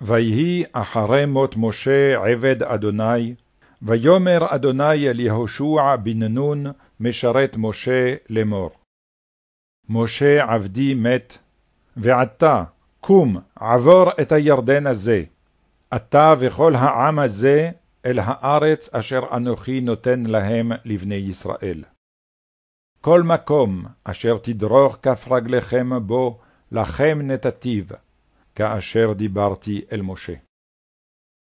ויהי אחרי מות משה עבד אדוני, ויאמר אדוני אל יהושע בן נון, משרת משה לאמור. משה עבדי מת, ועתה קום עבור את הירדן הזה, אתה וכל העם הזה, אל הארץ אשר אנוכי נותן להם לבני ישראל. כל מקום אשר תדרוך כף רגליכם בו, לכם נתתיו, כאשר דיברתי אל משה.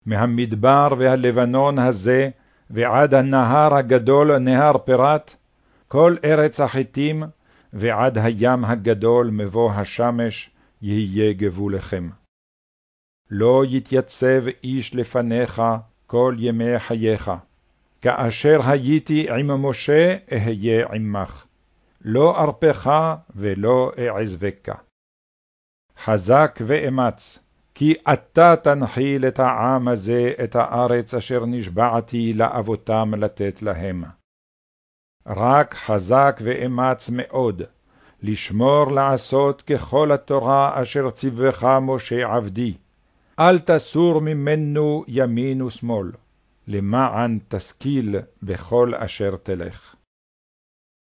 מהמדבר והלבנון הזה, ועד הנהר הגדול נהר פרת, כל ארץ החיתים, ועד הים הגדול מבוא השמש, יהיה גבולכם. לא יתייצב איש לפניך כל ימי חייך, כאשר הייתי עם משה אהיה עמך, לא ארפך ולא אעזבך. חזק ואמץ, כי אתה תנחיל את העם הזה את הארץ אשר נשבעתי לאבותם לתת להם. רק חזק ואמץ מאוד, לשמור לעשות ככל התורה אשר ציווך משה עבדי. אל תסור ממנו ימין ושמאל, למען תשכיל בכל אשר תלך.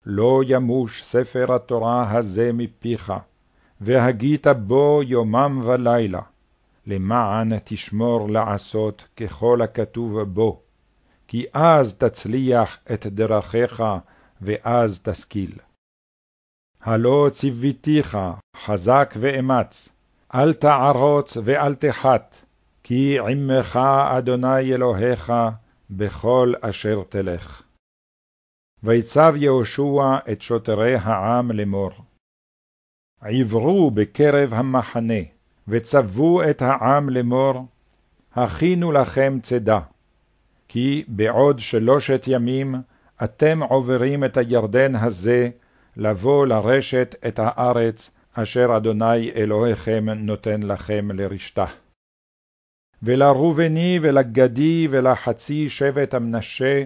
לא ימוש ספר התורה הזה מפיך, והגית בו יומם ולילה, למען תשמור לעשות ככל הכתוב בו, כי אז תצליח את דרכיך, ואז תשכיל. הלא ציוויתיך חזק ואמץ, אל תערוץ ואל תחת, כי עמך אדוני אלוהיך בכל אשר תלך. ויצב יהושע את שוטרי העם לאמור. עברו בקרב המחנה, וצוו את העם לאמור, הכינו לכם צידה, כי בעוד שלושת ימים אתם עוברים את הירדן הזה, לבוא לרשת את הארץ אשר אדוני אלוהיכם נותן לכם לרשתה. ולראובני ולגדי ולחצי שבט המנשה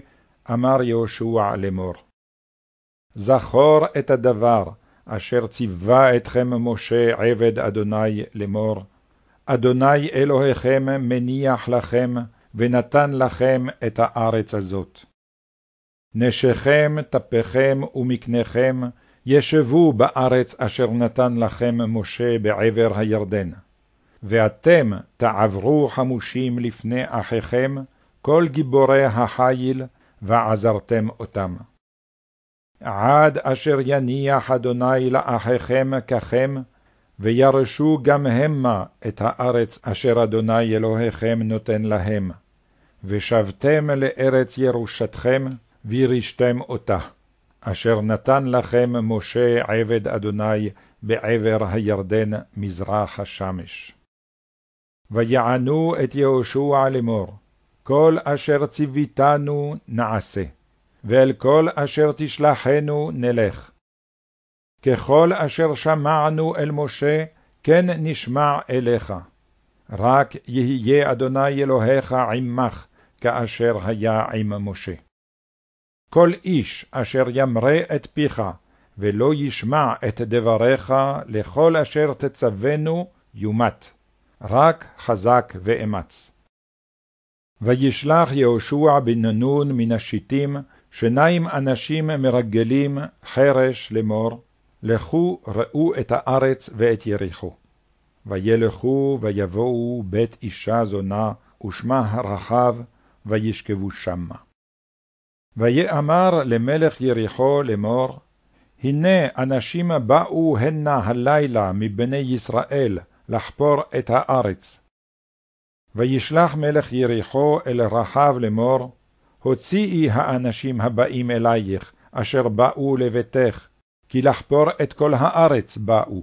אמר יהושע לאמור. זכור את הדבר אשר ציווה אתכם משה עבד אדוני לאמור, אדוני אלוהיכם מניח לכם ונתן לכם את הארץ הזאת. נשיכם, טפיכם ומקניכם ישבו בארץ אשר נתן לכם משה בעבר הירדן. ואתם תעברו חמושים לפני אחיכם, כל גיבורי החיל, ועזרתם אותם. עד אשר יניח אדוני לאחיכם ככם, וירשו גם המה את הארץ אשר אדוני אלוהיכם נותן להם, ושבתם לארץ ירושתכם, וירשתם אותה. אשר נתן לכם משה עבד אדוני בעבר הירדן מזרח השמש. ויענו את יהושע לאמור, כל אשר ציוויתנו נעשה, ואל כל אשר תשלחנו נלך. ככל אשר שמענו אל משה, כן נשמע אליך. רק יהיה אדוני אלוהיך עמך, כאשר היה עם משה. כל איש אשר ימרה את פיך, ולא ישמע את דבריך לכל אשר תצוונו, יומת, רק חזק ואמץ. וישלח יהושע בן נון מן השיטים, שניים אנשים מרגלים חרש לאמור, לכו ראו את הארץ ואת יריחו. וילכו ויבואו בית אישה זונה, ושמה רחב, וישכבו שמה. ויאמר למלך יריחו לאמור, הנה אנשים באו הנה הלילה מבני ישראל לחפור את הארץ. וישלח מלך יריחו אל רחב לאמור, הוציאי האנשים הבאים אלייך, אשר באו לביתך, כי לחפור את כל הארץ באו.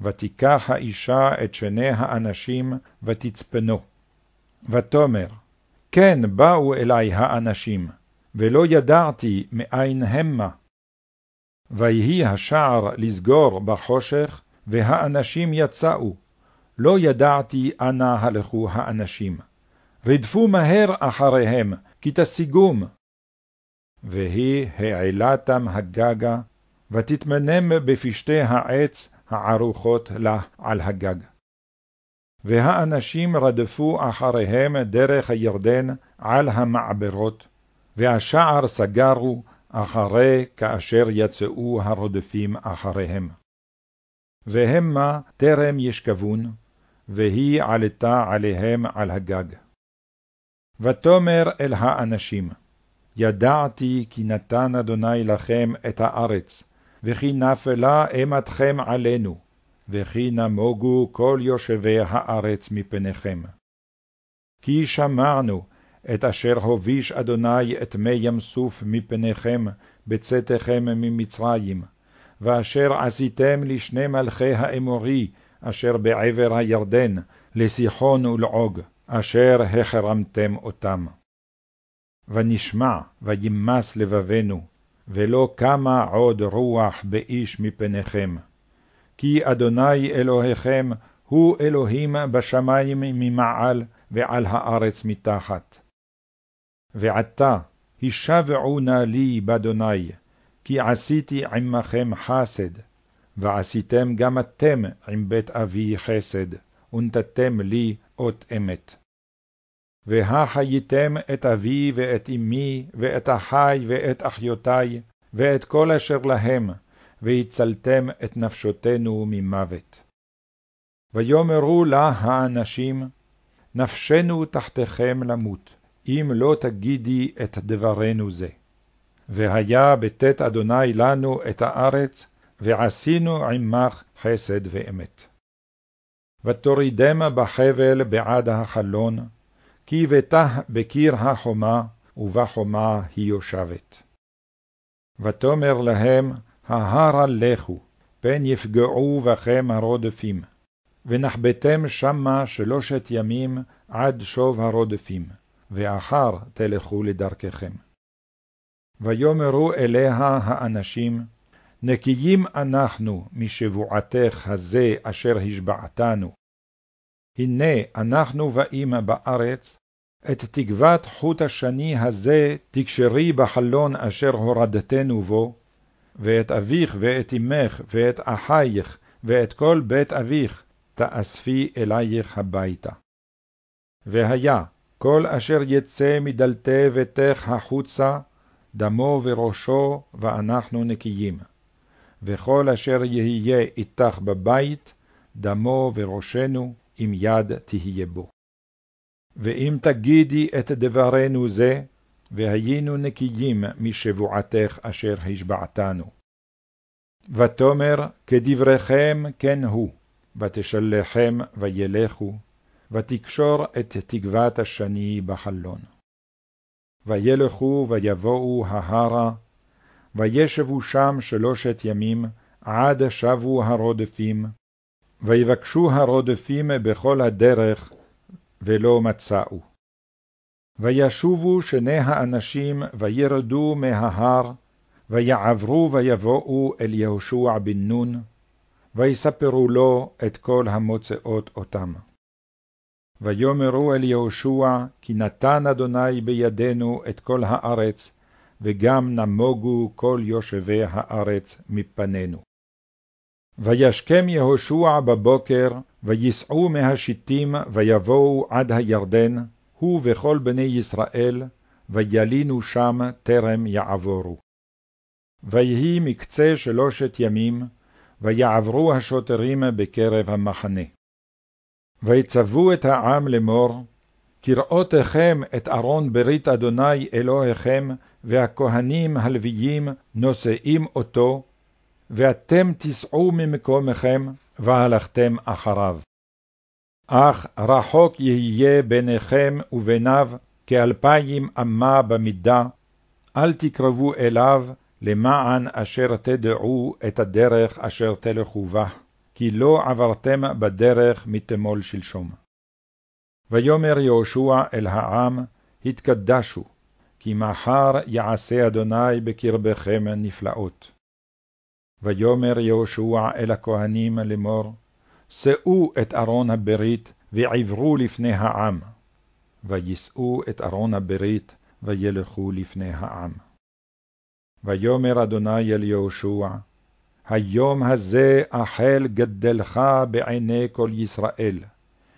ותיקח האישה את שני האנשים, ותצפנו. ותאמר, כן באו אלי האנשים, ולא ידעתי מאין המה. ויהי השער לסגור בחושך, והאנשים יצאו. לא ידעתי אנה הלכו האנשים. רדפו מהר אחריהם, כי תשיגום. והיא העלתם הגגה, ותתמנם בפשתי העץ הערוכות לה על הגג. והאנשים רדפו אחריהם דרך הירדן על המעברות, והשער סגרו אחרי כאשר יצאו הרודפים אחריהם. והמה טרם ישכבון, והיא עלתה עליהם על הגג. ותאמר אל האנשים, ידעתי כי נתן אדוני לכם את הארץ, וכי נפלה אימתכם עלינו, וכי נמוגו כל יושבי הארץ מפניכם. כי שמענו את אשר הוביש אדוני את מי ים סוף מפניכם בצאתכם ממצרים, ואשר עשיתם לשני מלכי האמורי, אשר בעבר הירדן, לסיחון ולעוג, אשר החרמתם אותם. ונשמע וימס לבבנו, ולא קמה עוד רוח באיש מפניכם. כי אדוני אלוהיכם הוא אלוהים בשמים ממעל ועל הארץ מתחת. ועתה הישבעו נא לי באדוני, כי עשיתי עמכם חסד, ועשיתם גם אתם עם בית אבי חסד, ונתתם לי אות אמת. והחייתם את אבי ואת אמי, ואת אחי ואת אחיותי, ואת כל אשר להם, והצלתם את נפשותנו ממוות. ויאמרו לה האנשים, נפשנו תחתיכם למות, אם לא תגידי את דברנו זה. והיה בטאת אדוני לנו את הארץ, ועשינו עמך חסד ואמת. ותורידם בחבל בעד החלון, כי בטח בקיר החומה, ובחומה היא יושבת. ותאמר להם, ההרה לכו, פן יפגעו בכם הרודפים, ונחבאתם שמה שלושת ימים עד שוב הרודפים, ואחר תלכו לדרככם. ויאמרו אליה האנשים, נקיים אנחנו משבועתך הזה אשר השבעתנו. הנה אנחנו באים בארץ, את תקוות חוט השני הזה תקשרי בחלון אשר הורדתנו בו, ואת אביך ואת אמך ואת אחייך ואת כל בית אביך תאספי אלייך הביתה. והיה, כל אשר יצא מדלתי ביתך החוצה, דמו וראשו, ואנחנו נקיים. וכל אשר יהיה איתך בבית, דמו וראשנו, אם יד תהיה בו. ואם תגידי את דברנו זה, והיינו נקיים משבועתך אשר השבעתנו. ותאמר, כדבריכם כן הוא, ותשלחם וילכו, ותקשור את תקוות השני בחלון. וילכו ויבואו ההרה, וישבו שם שלושת ימים, עד שבו הרודפים, ויבקשו הרודפים בכל הדרך, ולא מצאו. וישובו שני האנשים, וירדו מההר, ויעברו ויבואו אל יהושע בן נון, ויספרו לו את כל המוצאות אותם. ויאמרו אל יהושע, כי נתן אדוני בידינו את כל הארץ, וגם נמוגו כל יושבי הארץ מפנינו. וישכם יהושע בבוקר, ויסעו מהשיטים, ויבואו עד הירדן, הוא וכל בני ישראל, וילינו שם טרם יעבורו. ויהי מקצה שלושת ימים, ויעברו השוטרים בקרב המחנה. ויצוו את העם לאמור, כראותכם את ארון ברית אדוני אלוהיכם, והכהנים הלוויים נושאים אותו, ואתם תיסעו ממקומכם, והלכתם אחריו. אך רחוק יהיה ביניכם וביניו כאלפיים אמה במידה, אל תקרבו אליו, למען אשר תדעו את הדרך אשר תלכו בה, כי לא עברתם בדרך מתמול שלשום. ויאמר יהושע אל העם, התקדשו, כי מחר יעשה אדוני בקרבכם נפלאות. ויאמר יהושע אל הכהנים לאמור, שאו את ארון הברית, ועברו לפני העם. ויישאו את ארון הברית, וילכו לפני העם. ויאמר אדוני אל יהושע, היום הזה אחל גדלך בעיני כל ישראל,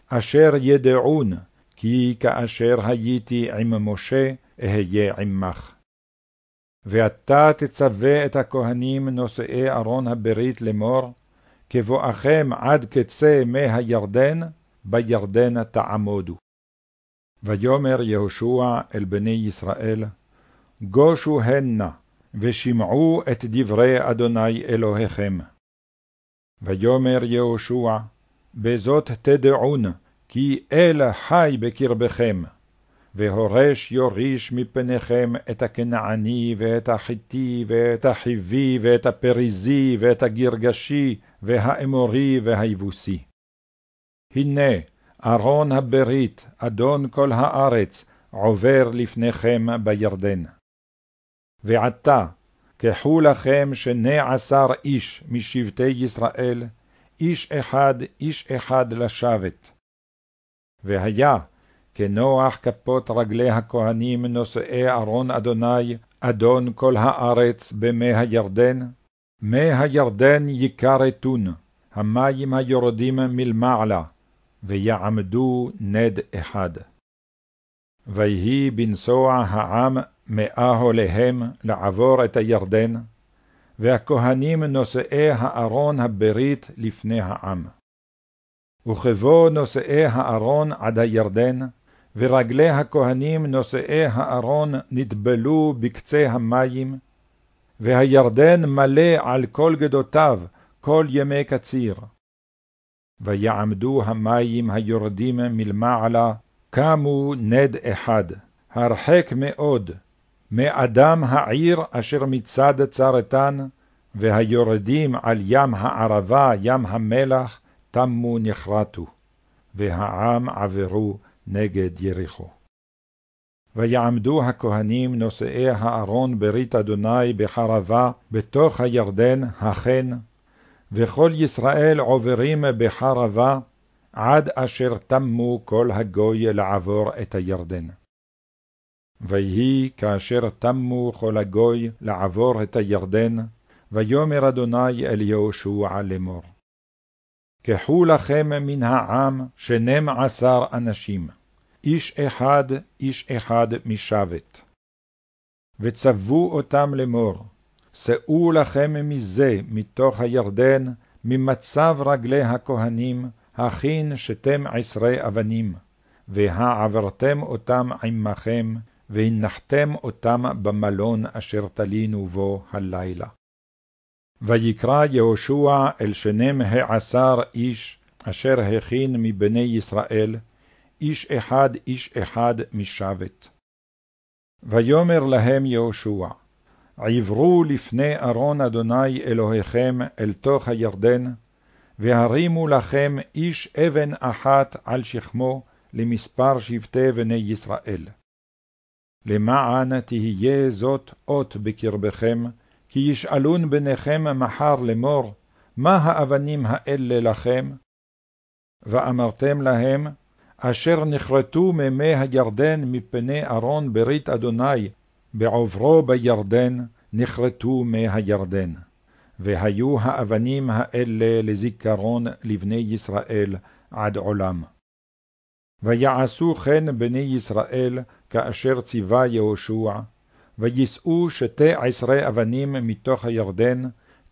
אשר ידעון, כי כאשר הייתי עם משה, אהיה עמך. ואתה תצווה את הכהנים נושאי ארון הברית לאמור, כבואכם עד קצה מי הירדן, בירדן תעמודו. ויאמר יהושע אל בני ישראל, גושו הנה, ושמעו את דברי אדוני אלוהיכם. ויאמר יהושע, בזאת תדעון, כי אל חי בקרבכם, והורש יוריש מפניכם את הכנעני, ואת החיתי, ואת החיבי, ואת הפריזי, ואת הגרגשי, והאמורי, והיבוסי. הנה, ארון הברית, אדון כל הארץ, עובר לפניכם בירדן. ועתה, קחו לכם שני עשר איש משבטי ישראל, איש אחד, איש אחד לשבת. והיה, כנוח כפות רגלי הכהנים נושאי ארון אדוני, אדון כל הארץ במי הירדן, מי הירדן יכרתון, המים היורדים מלמעלה, ויעמדו נד אחד. ויהי בנסוע העם מאה הוליהם לעבור את הירדן, והכהנים נושאי הארון הברית לפני העם. וכבוא נושאי הארון עד הירדן, ורגלי הכהנים נושאי הארון נטבלו בקצה המים, והירדן מלא על כל גדותיו כל ימי קציר. ויעמדו המים היורדים מלמעלה, קמו נד אחד, הרחק מאוד, מאדם העיר אשר מצד צרתן, והיורדים על ים הערבה, ים המלח, תמו נחרטו, והעם עברו נגד יריחו. ויעמדו הכהנים נושאי הארון ברית אדוני בחרבה בתוך הירדן החן, וכל ישראל עוברים בחרבה, עד אשר תמו כל הגוי לעבור את הירדן. ויהי כאשר תמו כל הגוי לעבור את הירדן, ויאמר אדוני אל יהושע לאמור. קחו לכם מן העם שנים עשר אנשים, איש אחד, איש אחד משבת. וצוו אותם לאמור, שאו לכם מזה מתוך הירדן, ממצב רגלי הכהנים, הכין שתם עשרה אבנים, והעברתם אותם עמכם, והנחתם אותם במלון אשר תלינו בו הלילה. ויקרא יהושע אל שנים העשר איש, אשר הכין מבני ישראל, איש אחד איש אחד משבת. ויאמר להם יהושע, עברו לפני ארון אדוני אלוהיכם אל תוך הירדן, והרימו לכם איש אבן אחת על שכמו למספר שבטי בני ישראל. למען תהיה זאת אות בקרבכם, כי ישאלון בניכם מחר לאמור, מה האבנים האלה לכם? ואמרתם להם, אשר נכרתו ממי הירדן מפני ארון ברית אדוני, בעוברו בירדן, נכרתו מי הירדן. והיו האבנים האלה לזיכרון לבני ישראל עד עולם. ויעשו כן בני ישראל כאשר ציווה יהושע, ויישאו שתי עשרה אבנים מתוך הירדן,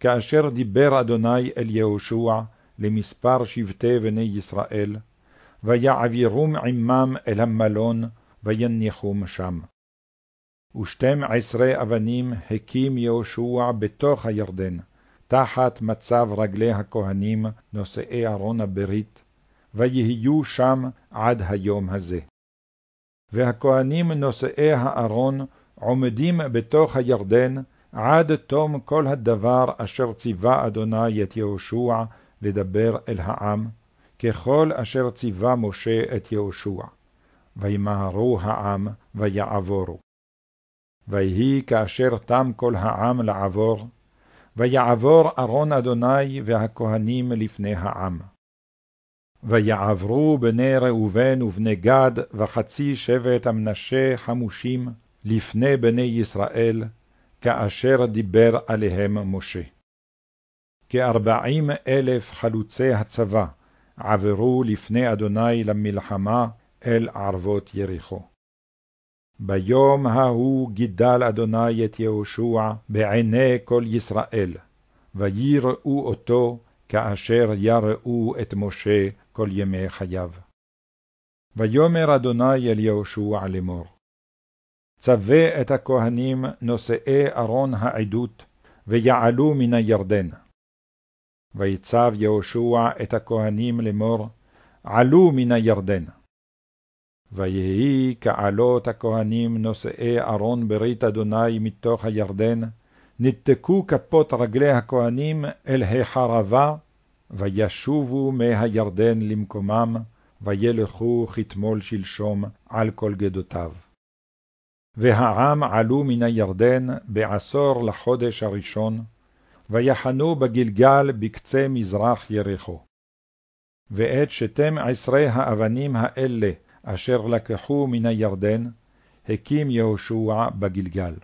כאשר דיבר אדוני אל יהושע למספר שבטי בני ישראל, ויעבירום עמם אל המלון, ויניחום שם. ושתים עשרה אבנים הקים יהושע בתוך הירדן, תחת מצב רגלי הכהנים נושאי ארון הברית, ויהיו שם עד היום הזה. והכהנים נושאי הארון עומדים בתוך הירדן עד תום כל הדבר אשר ציווה אדוני את יהושע לדבר אל העם, ככל אשר ציווה משה את יהושע. וימהרו העם ויעבורו. ויהי כאשר תם כל העם לעבור, ויעבור ארון אדוני והכהנים לפני העם. ויעברו בני ראובן ובני גד וחצי שבט המנשה חמושים לפני בני ישראל, כאשר דיבר עליהם משה. כארבעים אלף חלוצי הצבא, עברו לפני אדוני למלחמה אל ערבות יריחו. ביום ההוא גידל אדוני את יהושע בעיני כל ישראל, ויראו אותו כאשר יראו את משה כל ימי חייו. ויאמר אדוני אל יהושע לאמור, צווה את הכהנים נושאי ארון העדות, ויעלו מן הירדן. ויצב יהושע את הכהנים לאמור, עלו מן הירדן. ויהי כעלות הכהנים נושאי ארון ברית אדוני מתוך הירדן, נתקו כפות רגלי הכהנים אל החרבה, וישובו מהירדן למקומם, וילכו כתמול שלשום על כל גדותיו. והעם עלו מן הירדן בעשור לחודש הראשון, ויחנו בגלגל בקצה מזרח יריחו. ואת שתם עשרה האבנים האלה, אשר לקחו מן הירדן, הקים יהושע בגלגל.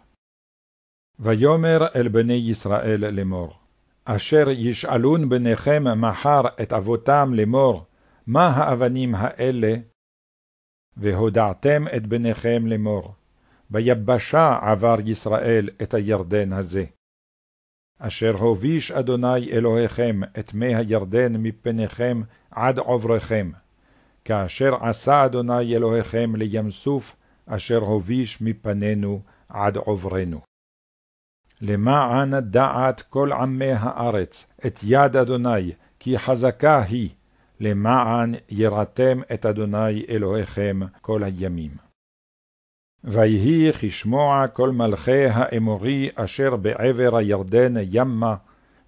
ויאמר אל בני ישראל לאמור, אשר ישאלון בניכם מחר את אבותם לאמור, מה האבנים האלה? והודעתם את בניכם לאמור, ביבשה עבר ישראל את הירדן הזה. אשר הוביש אדוני אלוהיכם את מי הירדן מפניכם עד עובריכם, כאשר עשה אדוני אלוהיכם לים סוף, אשר הוביש מפנינו עד עוברנו. למען דעת כל עמי הארץ את יד אדוני, כי חזקה היא, למען יראתם את אדוני אלוהיכם כל הימים. ויהי כשמוע כל מלכי האמורי אשר בעבר הירדן ימה,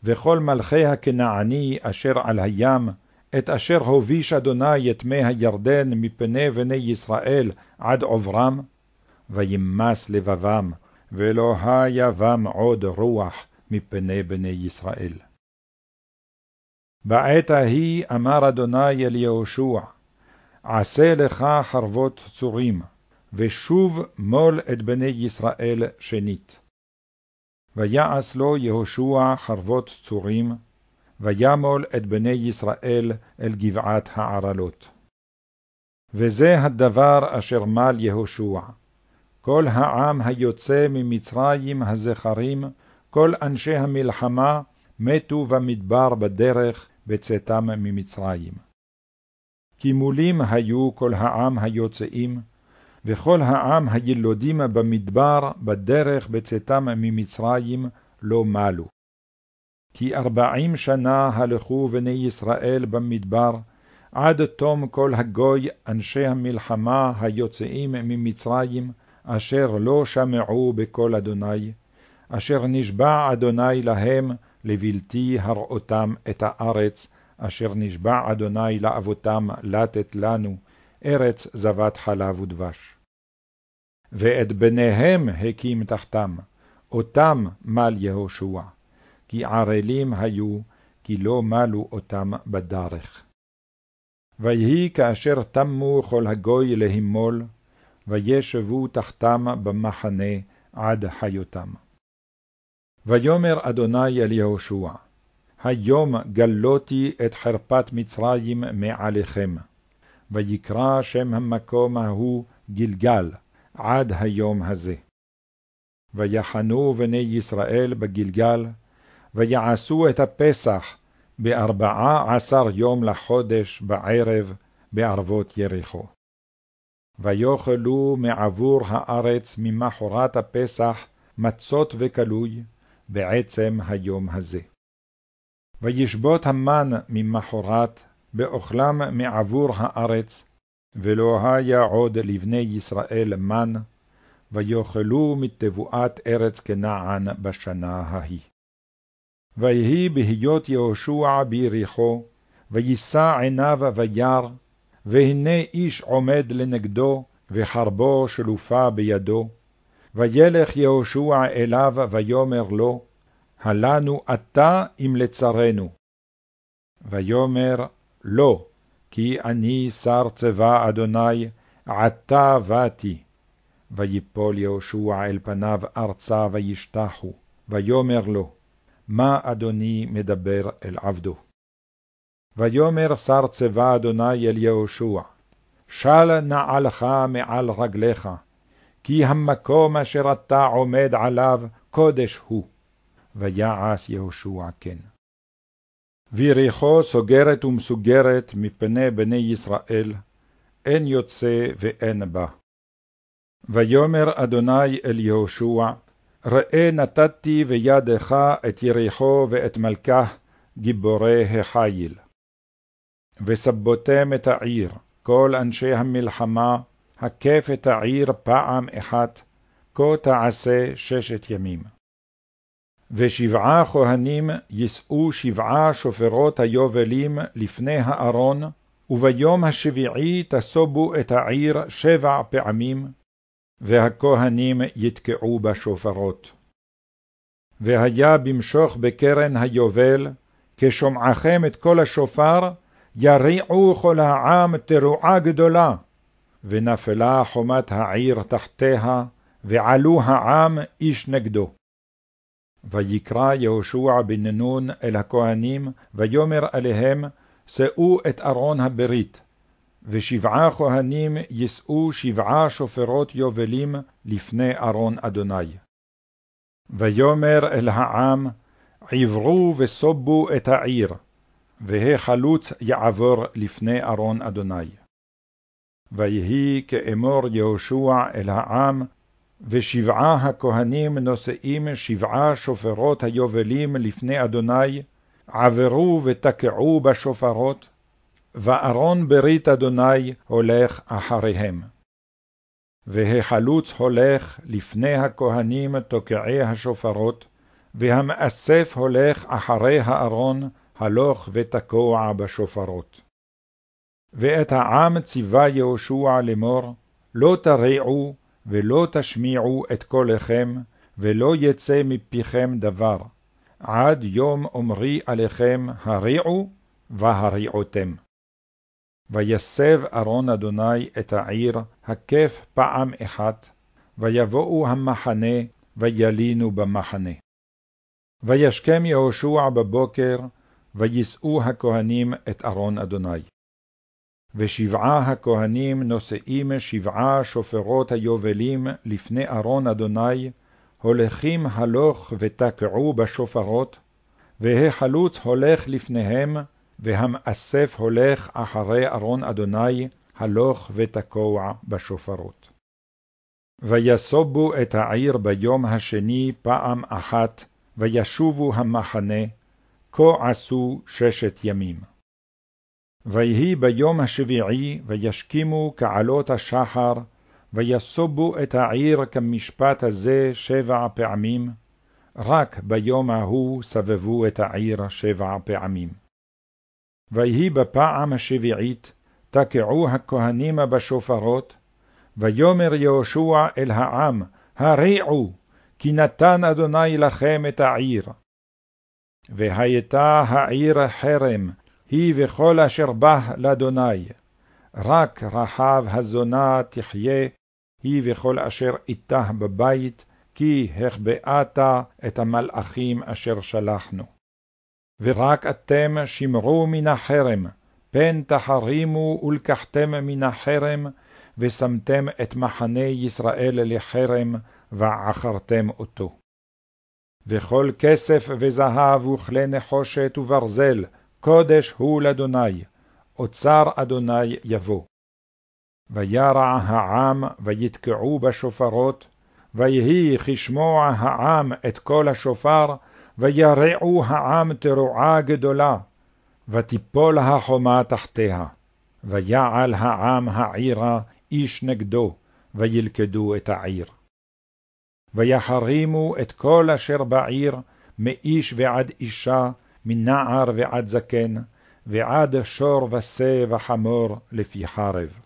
וכל מלכי הכנעני אשר על הים, את אשר הוביש אדוני את מי הירדן מפני בני ישראל עד עוברם, וימס לבבם, ולא היה בם עוד רוח מפני בני ישראל. בעת ההיא אמר אדוני אל יהושע, עשה לך חרבות צורים, ושוב מול את בני ישראל שנית. ויעש לו יהושע חרבות צורים, וימול את בני ישראל אל גבעת הערלות. וזה הדבר אשר מל יהושע. כל העם היוצא ממצרים הזכרים, כל אנשי המלחמה, מתו במדבר בדרך בצאתם ממצרים. כי מולים היו כל העם היוצאים, וכל העם הילודים במדבר בדרך בצאתם ממצרים לא מלו. כי ארבעים שנה הלכו בני ישראל במדבר, עד תום כל הגוי אנשי המלחמה היוצאים ממצרים, אשר לא שמעו בקול אדוני, אשר נשבע אדוני להם לבלתי הראותם את הארץ, אשר נשבע אדוני לאבותם לתת לנו, ארץ זבת חלב ודבש. ואת בניהם הקים תחתם, אותם מל יהושע, כי ערלים היו, כי לא מלו אותם בדרך. ויהי כאשר תמו כל הגוי להימול, וישבו תחתם במחנה עד חיותם. ויאמר אדוני אל יהושע, היום גלותי את חרפת מצרים מעליכם, ויקרא שם המקום ההוא גלגל, עד היום הזה. ויחנו בני ישראל בגלגל, ויעשו את הפסח בארבעה עשר יום לחודש בערב בערבות יריחו. ויאכלו מעבור הארץ ממחרת הפסח מצות וכלוי, בעצם היום הזה. וישבות המן ממחרת, באוכלם מעבור הארץ, ולא היה עוד לבני ישראל מן, ויאכלו מתבואת ארץ כנען בשנה ההיא. ויהי בהיות יהושע ביריחו, וישא עיניו וירא, והנה איש עומד לנגדו, וחרבו שלופה בידו. וילך יהושע אליו, ויאמר לו, הלנו אתה אם לצרנו. ויאמר, לא, כי אני שר צבא אדוני, עתה באתי. ויפול יהושע אל פניו ארצה וישתחו, ויאמר לו, מה אדוני מדבר אל עבדו? ויאמר שר צבא אדוני אל יהושע, של נעלך מעל רגליך, כי המקום אשר אתה עומד עליו קודש הוא. ויעש יהושע כן. ויריחו סוגרת ומסוגרת מפני בני ישראל, אין יוצא ואין בא. ויאמר אדוני אל יהושע, ראה נתתי בידך את יריחו ואת מלכה, גיבורי החיל. וסבותם את העיר, כל אנשי המלחמה, הקף את העיר פעם אחת, כה תעשה ששת ימים. ושבעה כהנים יישאו שבעה שופרות היובלים לפני הארון, וביום השביעי תסובו את העיר שבע פעמים, והכהנים יתקעו בשופרות. והיה במשוך בקרן היובל, כשומעכם את כל השופר, יריעו כל העם תרועה גדולה, ונפלה חומת העיר תחתיה, ועלו העם איש נגדו. ויקרא יהושע בן נון אל הכהנים, ויאמר אליהם, שאו את ארון הברית, ושבעה כהנים יישאו שבעה שופרות יובלים לפני ארון אדוני. ויאמר אל העם, עברו וסובו את העיר, והחלוץ יעבור לפני ארון אדוני. ויהי כאמור יהושע אל העם, ושבעה הכהנים נושאים שבעה שופרות היובלים לפני אדוני, עברו ותקעו בשופרות, וארון ברית אדוני הולך אחריהם. והחלוץ הולך לפני הכהנים תוקעי השופרות, והמאסף הולך אחרי הארון, הלוך ותקוע בשופרות. ואת העם ציווה יהושע לאמור, לא תרעו ולא תשמיעו את קולכם, ולא יצא מפיכם דבר, עד יום אומרי עליכם הרעו, והרעותם. ויסב ארון אדוני את העיר, הקף פעם אחת, ויבואו המחנה, וילינו במחנה. וישכם יהושע בבוקר, ויישאו הכהנים את ארון אדוני. ושבעה הכהנים נושאים שבעה שופרות היובלים לפני ארון אדוני, הולכים הלוך ותקעו בשופרות, והחלוץ הולך לפניהם, והמאסף הולך אחרי ארון אדוני, הלוך ותקוע בשופרות. ויסובו את העיר ביום השני פעם אחת, וישובו המחנה, כה עשו ששת ימים. ויהי ביום השביעי, וישכימו כעלות השחר, ויסובו את העיר כמשפט הזה שבע פעמים, רק ביום ההוא סבבו את העיר שבע פעמים. ויהי בפעם השביעית, תקעו הכהנים בשופרות, ויאמר יהושע אל העם, הרעו, כי נתן אדוני לכם את העיר. והייתה העיר חרם, היא וכל אשר בה לאדוני, רק רחב הזונה תחיה, היא וכל אשר איתה בבית, כי החבאת את המלאכים אשר שלחנו. ורק אתם שמרו מן החרם, פן תחרימו ולקחתם מן החרם, ושמתם את מחנה ישראל לחרם, ועכרתם אותו. וכל כסף וזהב וכלי נחושת וברזל, קודש הוא לאדוני, אוצר אדוני יבוא. וירע העם, ויתקעו בשופרות, ויהי כשמוע העם את קול השופר, וירעו העם תרועה גדולה, ותיפול החומה תחתיה, ויעל העם העירה איש נגדו, וילכדו את העיר. ויחרימו את כל אשר בעיר, מאיש ועד אישה, מנער ועד זקן, ועד שור ושה וחמור לפי חרב.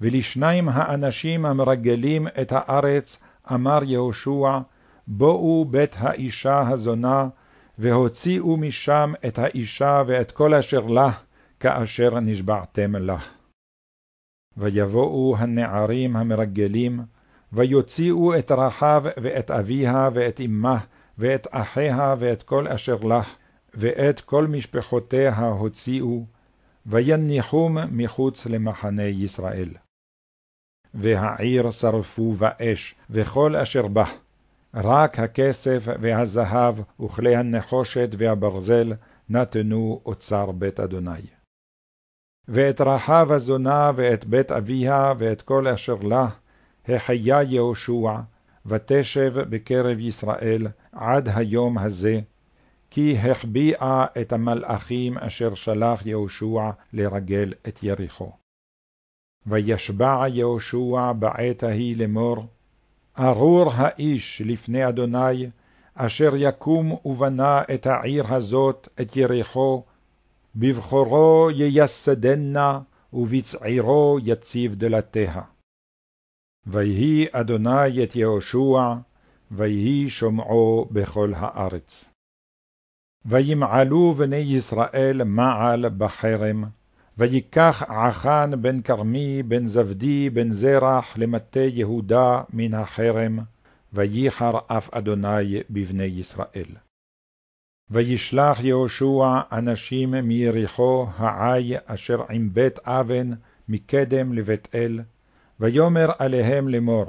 ולשניים האנשים המרגלים את הארץ, אמר יהושע, בואו בית האישה הזונה, והוציאו משם את האישה ואת כל אשר לך, כאשר נשבעתם לך. ויבואו הנערים המרגלים, ויוציאו את רחב ואת אביה ואת אמה, ואת אחיה ואת כל אשר לך, ואת כל משפחותיה הוציאו, ויניחום מחוץ למחנה ישראל. והעיר שרפו באש, וכל אשר בה, רק הכסף והזהב וכלי הנחושת והברזל נתנו אוצר בית אדוני. ואת רחב הזונה ואת בית אביה ואת כל אשר לה, החיה יהושע, ותשב בקרב ישראל עד היום הזה, כי החביאה את המלאכים אשר שלח יהושע לרגל את יריחו. וישבע יהושע בעת ההיא לאמור, ארור האיש לפני אדוני, אשר יקום ובנה את העיר הזאת, את יריחו, בבחורו ייסדנה, ובצעירו יציב דלתיה. ויהי אדוני את יהושע, ויהי שומעו בכל הארץ. וימעלו בני ישראל מעל בחרם, ויקח עכן בן כרמי בן זבדי בן זרח למטה יהודה מן החרם, וייחר אף אדוני בבני ישראל. וישלח יהושע אנשים מיריחו העי אשר עם בית אבן מקדם לבית אל, ויאמר עליהם לאמור,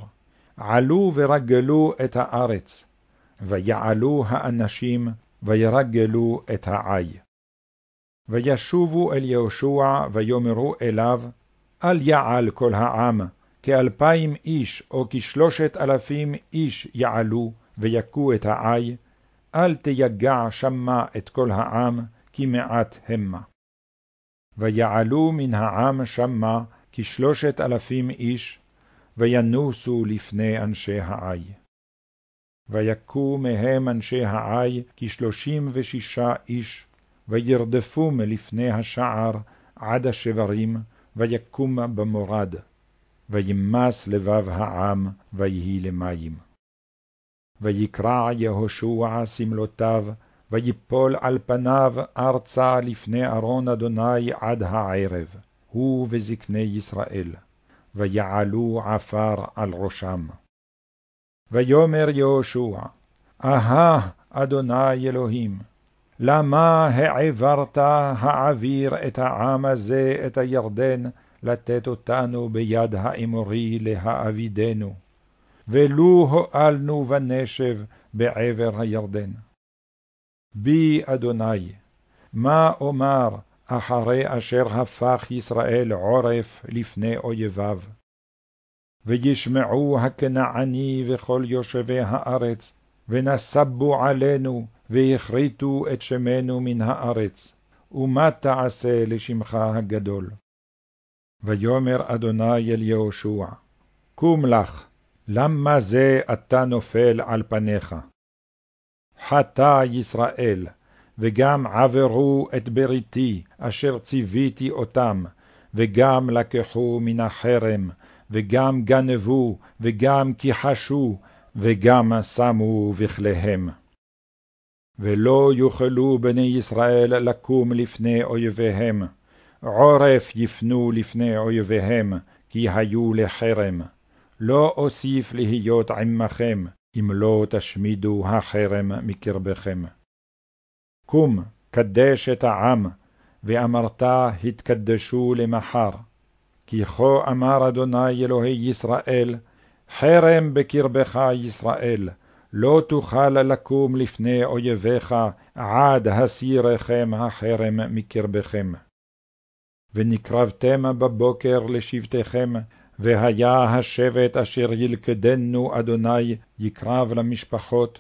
עלו ורגלו את הארץ, ויעלו האנשים וירגלו את העי. וישובו אל יהושע ויאמרו אליו, אל יעל כל העם, כאלפיים איש או כשלושת אלפים איש יעלו ויכו את העי, אל תיגע שמה את כל העם, כי מעט המה. ויעלו מן העם שמה כשלושת אלפים איש, וינוסו לפני אנשי העי. ויכו מהם אנשי העי כשלושים ושישה איש, וירדפום לפני השער עד השברים, ויקום במורד, וימס לבב העם, ויהי למים. ויקרע יהושע סמלותיו, ויפול על פניו ארצה לפני ארון אדוני עד הערב, הוא וזקני ישראל, ויעלו עפר על ראשם. ויאמר יהושע, אהה, אדוני אלוהים, למה העברת העביר את העם הזה את הירדן, לתת אותנו ביד האמורי להאבידנו? ולו הועלנו ונשב בעבר הירדן. בי, אדוני, מה אומר אחרי אשר הפך ישראל עורף לפני אויביו? וישמעו הכנעני וכל יושבי הארץ, ונסבו עלינו, והכריתו את שמנו מן הארץ, ומה תעשה לשמך הגדול? ויאמר אדוני אל יהושע, קום לך, למה זה אתה נופל על פניך? חטא ישראל, וגם עברו את בריתי, אשר ציוויתי אותם, וגם לקחו מן החרם, וגם גנבו, וגם כיחשו, וגם שמו בכליהם. ולא יוכלו בני ישראל לקום לפני אויביהם, עורף יפנו לפני אויביהם, כי היו לחרם. לא אוסיף להיות עמכם, אם לא תשמידו החרם מקרבכם. קום, קדש את העם, ואמרת התקדשו למחר. כי כה אמר אדוני אלוהי ישראל, חרם בקרבך ישראל, לא תוכל לקום לפני אויביך, עד הסירכם החרם מקרבכם. ונקרבתם בבוקר לשבטיכם, והיה השבט אשר ילכדנו אדוני יקרב למשפחות,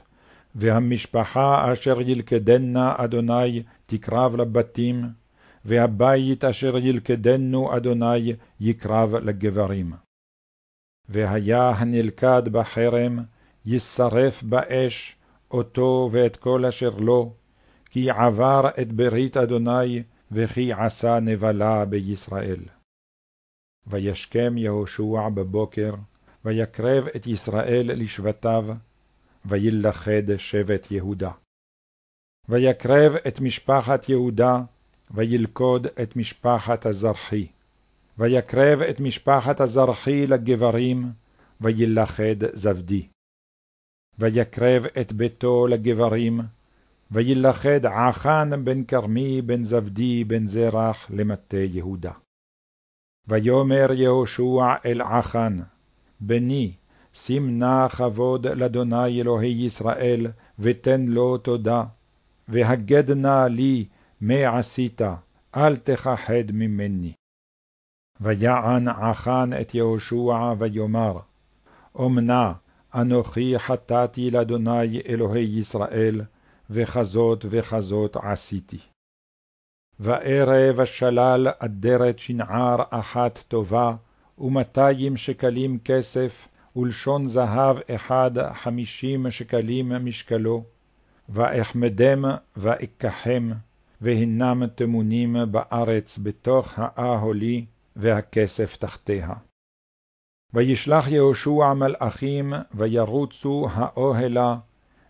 והמשפחה אשר ילכדנה אדוני תקרב לבתים, והבית אשר ילכדנו אדוני יקרב לגברים. והיה הנלכד בחרם, ישרף באש, אותו ואת כל אשר לו, כי עבר את ברית אדוני, וכי עשה נבלה בישראל. וישכם יהושע בבוקר, ויקרב את ישראל לשבטיו, וילכד שבט יהודה. ויקרב את משפחת יהודה, וילכוד את משפחת הזרחי. ויקרב את משפחת הזרחי לגברים, וילכד זבדי. ויקרב את ביתו לגברים, וילכד עכן בן כרמי בן זבדי בן זרח למטה יהודה. ויאמר יהושע אל עכן, בני, שים נא כבוד לאדוני אלוהי ישראל, ותן לו תודה, והגד נא לי מה עשית, אל תכחד ממני. ויען עכן את יהושע ויאמר, אמנה, אנוכי חטאתי לאדוני אלוהי ישראל, וכזאת וכזאת עשיתי. וערב השלל אדרת שנער אחת טובה, ומאתיים שקלים כסף, ולשון זהב אחד חמישים שקלים משקלו, ואחמדם ואקחם, והנם טמונים בארץ בתוך האהולי, והכסף תחתיה. וישלח יהושע מלאכים, וירוצו האוהלה,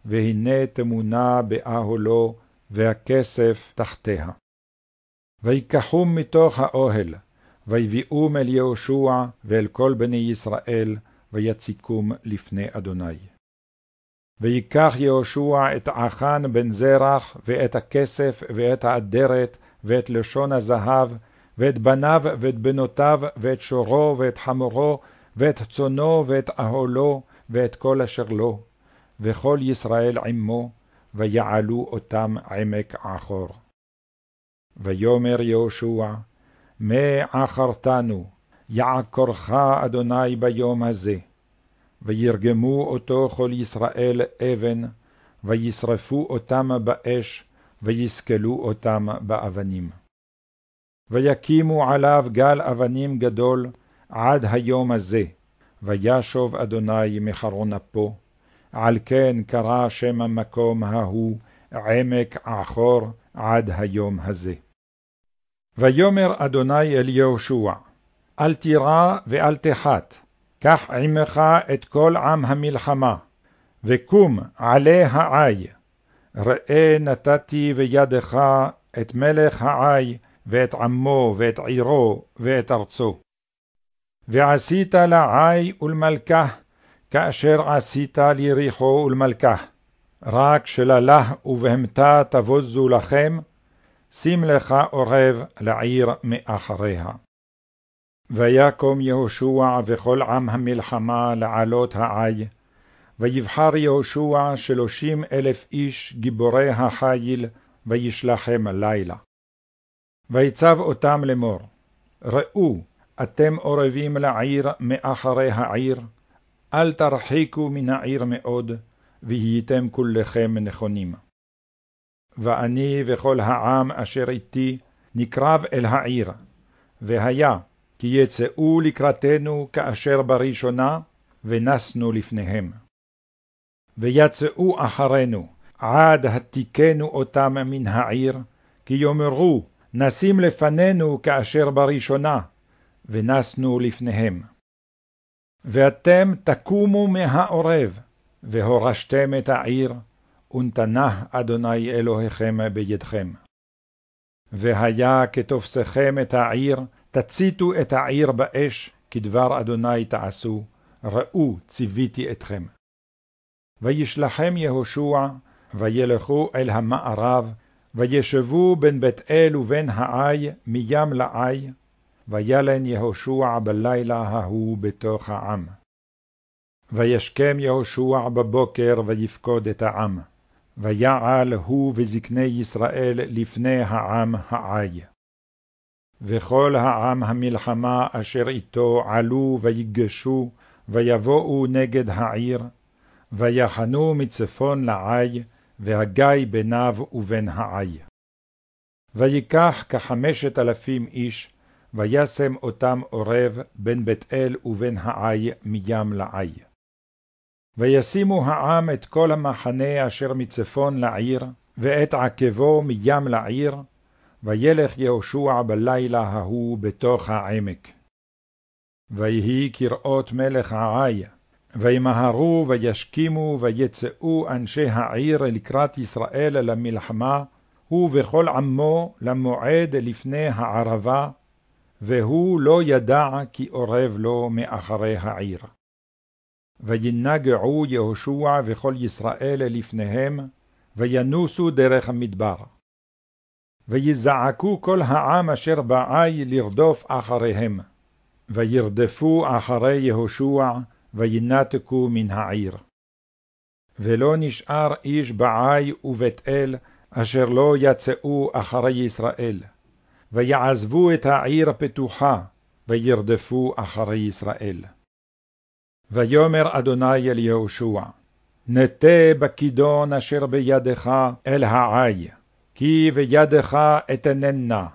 והנה תמונה באהלו, והכסף תחתיה. ויקחום מתוך האוהל, ויביאום אל יהושע ואל כל בני ישראל, ויציקום לפני אדוני. ויקח יהושע את עכן בן זרח, ואת הכסף, ואת האדרת, ואת לשון הזהב, ואת בניו, ואת בנותיו, ואת שורו, ואת חמורו, ואת צונו, ואת אהלו, ואת כל אשר לו, וכל ישראל עמו, ויעלו אותם עמק עכור. ויאמר יהושע, מה עכרתנו, יעקורך אדוני ביום הזה. וירגמו אותו כל ישראל אבן, וישרפו אותם באש, ויסקלו אותם באבנים. ויקימו עליו גל אבנים גדול עד היום הזה, וישוב אדוני מחרון אפו, על כן קרא שם המקום ההוא עמק עכור עד היום הזה. ויאמר אדוני אל יהושע, אל תירא ואל תחת, קח עמך את כל עם המלחמה, וקום עלי העי, ראה נתתי בידך את מלך העי, ואת עמו, ואת עירו, ואת ארצו. ועשית לעי ולמלכה, כאשר עשית ליריחו ולמלכה, רק שללה ובהמתה תבוזו לכם, שים לך עורב לעיר מאחריה. ויקום יהושע וכל עם המלחמה לעלות העי, ויבחר יהושע שלושים אלף איש גיבורי החיל, וישלחם לילה. ויצב אותם לאמור, ראו, אתם עורבים לעיר מאחרי העיר, אל תרחיקו מן העיר מאוד, והייתם כולכם נכונים. ואני וכל העם אשר איתי נקרב אל העיר, והיה כי יצאו לקראתנו כאשר בראשונה, ונסנו לפניהם. ויצאו אחרינו, עד התיקנו אותם מן העיר, כי יאמרו, נשים לפנינו כאשר בראשונה, ונסנו לפניהם. ואתם תקומו מהעורב, והורשתם את העיר, ונתנה אדוני אלוהיכם בידכם. והיה כתופסכם את העיר, תציתו את העיר באש, כדבר אדוני תעשו, ראו ציוויתי אתכם. וישלחם יהושע, וילכו אל המערב, וישבו בין בית אל ובין העי, מים לעי, וילן יהושע בלילה ההוא בתוך העם. וישכם יהושע בבוקר ויפקוד את העם, ויעל הוא וזקני ישראל לפני העם העי. וכל העם המלחמה אשר איתו עלו ויגשו, ויבואו נגד העיר, ויחנו מצפון לעי, והגיא ביניו ובין העי. ויקח כחמשת אלפים איש, וישם אותם עורב בין בית אל ובין העי מים לעי. וישימו העם את כל המחנה אשר מצפון לעיר, ואת עקבו מים לעיר, וילך יהושע בלילה ההוא בתוך העמק. ויהי כראות מלך העי, וימהרו וישכימו ויצאו אנשי העיר לקראת ישראל למלחמה, הוא וכל עמו למועד לפני הערבה, והוא לא ידע כי אורב לו מאחרי העיר. וינגעו יהושע וכל ישראל לפניהם, וינוסו דרך המדבר. ויזעקו כל העם אשר בעי לרדוף אחריהם, וירדפו אחרי יהושע, וינתקו מן העיר. ולא נשאר איש בעי ובית אל, אשר לא יצאו אחרי ישראל, ויעזבו את העיר פתוחה, וירדפו אחרי ישראל. ויאמר אדוני אל יהושע, נטה בכידון אשר בידך אל העי, כי בידך אתננה.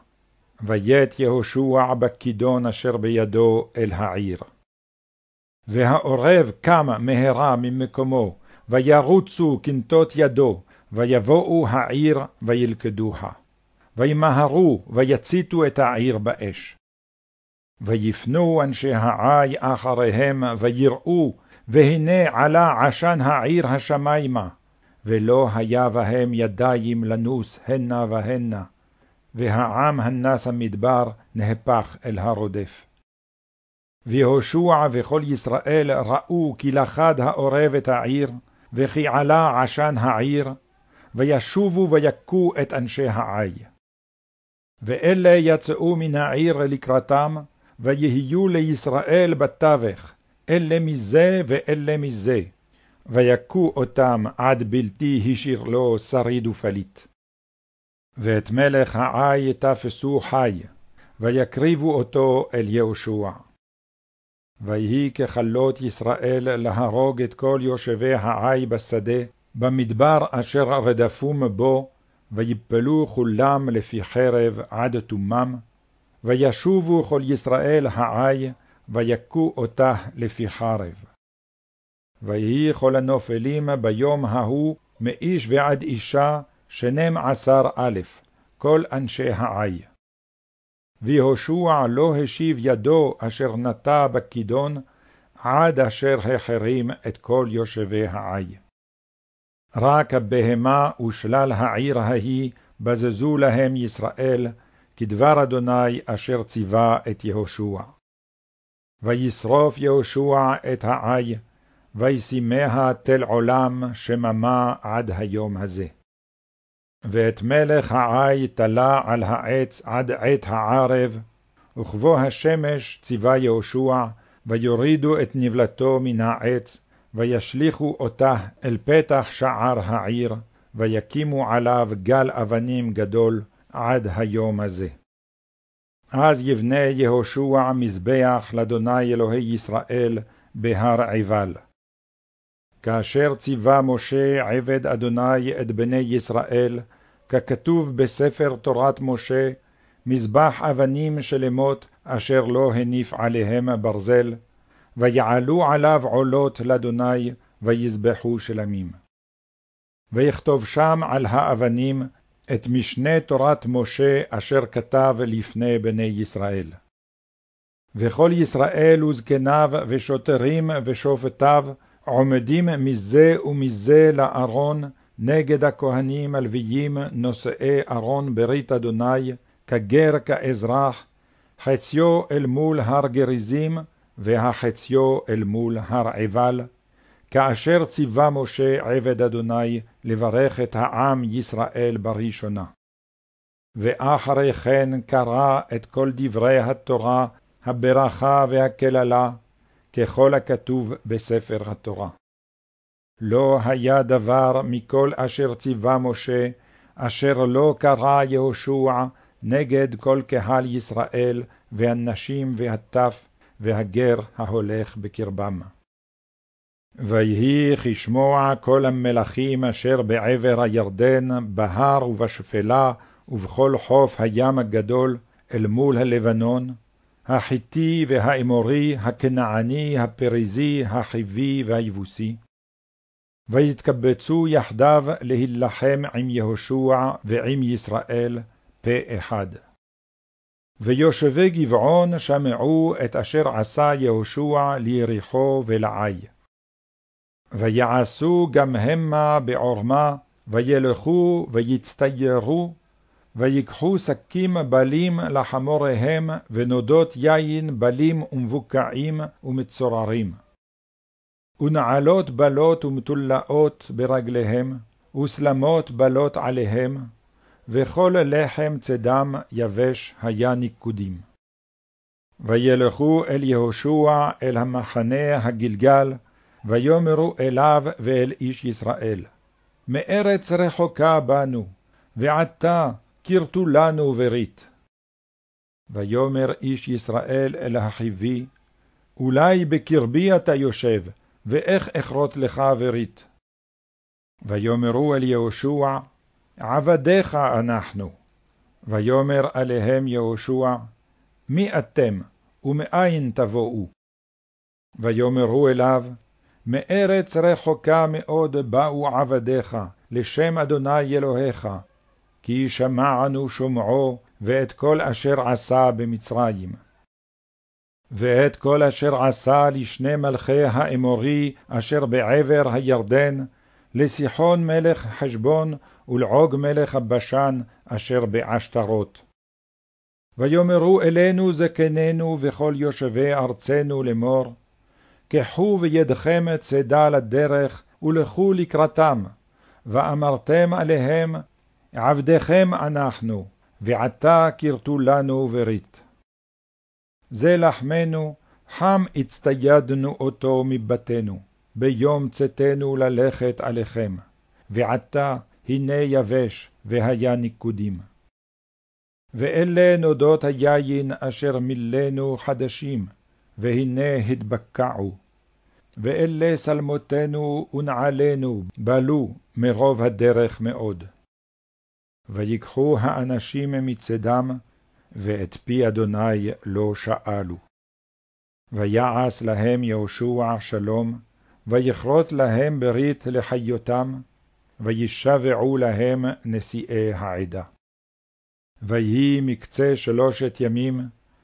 וית יהושע בכידון אשר בידו אל העיר. והעורב קם מהרה ממקומו, וירוצו קנטות ידו, ויבואו העיר וילכדוה. וימהרו ויציתו את העיר באש. ויפנו אנשי העי אחריהם, ויראו, והנה עלה עשן העיר השמימה, ולא היה בהם ידיים לנוס הנה והנה, והעם הנס המדבר נהפך אל הרודף. ויהושע וכל ישראל ראו כי לחד העורב את העיר, וכי עלה עשן העיר, וישובו ויכו את אנשי העי. ואלה יצאו מן העיר לקראתם, ויהיו לישראל בתווך, אלה מזה ואלה מזה, ויכו אותם עד בלתי השאיר לו שריד ופליט. ואת מלך העי תפסו חי, ויקריבו אותו אל יהושע. ויהי ככלות ישראל להרוג את כל יושבי העי בשדה, במדבר אשר רדפום בו, ויפלו כולם לפי חרב עד תומם, וישובו כל ישראל העי, ויכו אותה לפי חרב. ויהי כל הנופלים ביום ההוא, מאיש ועד אישה, שנים עשר א', כל אנשי העי. ויהושע לא השיב ידו אשר נטע בכידון, עד אשר החרים את כל יושבי העי. רק הבהמה ושלל העיר ההיא בזזו להם ישראל, כדבר אדוני אשר ציווה את יהושע. וישרוף יהושע את העי, וישימיה תל עולם שממה עד היום הזה. ואת מלך העי תלה על העץ עד עת הערב, וכבוא השמש ציווה יהושע, ויורידו את נבלתו מן העץ, וישליכו אותה אל פתח שער העיר, ויקימו עליו גל אבנים גדול עד היום הזה. אז יבנה יהושע מזבח לאדוני אלוהי ישראל בהר עיבל. כאשר ציווה משה עבד אדוני את בני ישראל, ככתוב בספר תורת משה, מזבח אבנים שלמות אשר לא הניף עליהם ברזל, ויעלו עליו עולות לאדוני, ויזבחו שלמים. ויכתוב שם על האבנים את משנה תורת משה אשר כתב לפני בני ישראל. וכל ישראל וזקניו ושוטרים ושופטיו עומדים מזה ומזה לארון נגד הכהנים הלוויים נושאי ארון ברית אדוני, כגר כאזרח, חציו אל מול הר גריזים, והחציו אל מול הר עיבל, כאשר ציווה משה עבד אדוני לברך את העם ישראל בראשונה. ואחרי כן קרא את כל דברי התורה, הברכה והקללה, ככל הכתוב בספר התורה. לא היה דבר מכל אשר ציווה משה, אשר לא קרא יהושע נגד כל קהל ישראל, והנשים והטף, והגר ההולך בקרבם. ויהי כשמוע כל המלכים אשר בעבר הירדן, בהר ובשפלה, ובכל חוף הים הגדול, אל מול הלבנון, החיתי והאמורי, הכנעני, הפריזי, החיבי והיבוסי. ויתקבצו יחדיו להילחם עם יהושע ועם ישראל פה אחד. ויושבי גבעון שמעו את אשר עשה יהושע ליריחו ולעי. ויעשו גם המה בעורמה, וילכו ויצטיירו, ויקחו שקים בלים לחמוריהם, ונודות יין בלים ומבוקעים ומצוררים. ונעלות בלות ומתולעות ברגליהם, וסלמות בלות עליהם, וכל לחם צדם יבש היה ניקודים. וילכו אל יהושע אל המחנה הגלגל, ויאמרו אליו ואל איש ישראל, מארץ רחוקה באנו, ועתה כרתו לנו ברית. ויאמר איש ישראל אל החיבי, אולי בקרבי אתה יושב, ואיך אכרות לך ברית? ויאמרו אל יהושע, עבדיך אנחנו. ויאמר עליהם יהושע, מי אתם, ומאין תבואו? ויאמרו אליו, מארץ רחוקה מאוד באו עבדיך, לשם אדוני אלוהיך, כי שמענו שומעו, ואת כל אשר עשה במצרים. ואת כל אשר עשה לשני מלכי האמורי, אשר בעבר הירדן, לסיחון מלך חשבון, ולעוג מלך הבשן, אשר בעשתרות. ויאמרו אלינו זקנינו וכל יושבי ארצנו לאמור, קחו בידכם צידה לדרך, ולכו לקראתם, ואמרתם עליהם, עבדיכם אנחנו, ועתה כרתו לנו ברית. זה לחמנו, חם הצטיידנו אותו מבתנו, ביום צאתנו ללכת עליכם, ועתה הנה יבש, והיה ניקודים. ואלה נודות היין אשר מילאנו חדשים, והנה התבקעו. ואלה שלמותינו ונעלינו בלו מרוב הדרך מאוד. ויקחו האנשים מצדם, ואת פי אדוני לא שאלו. ויעש להם יהושע שלום, ויכרות להם ברית לחיותם, וישבעו להם נשיאי העדה. ויהי מקצה שלושת ימים,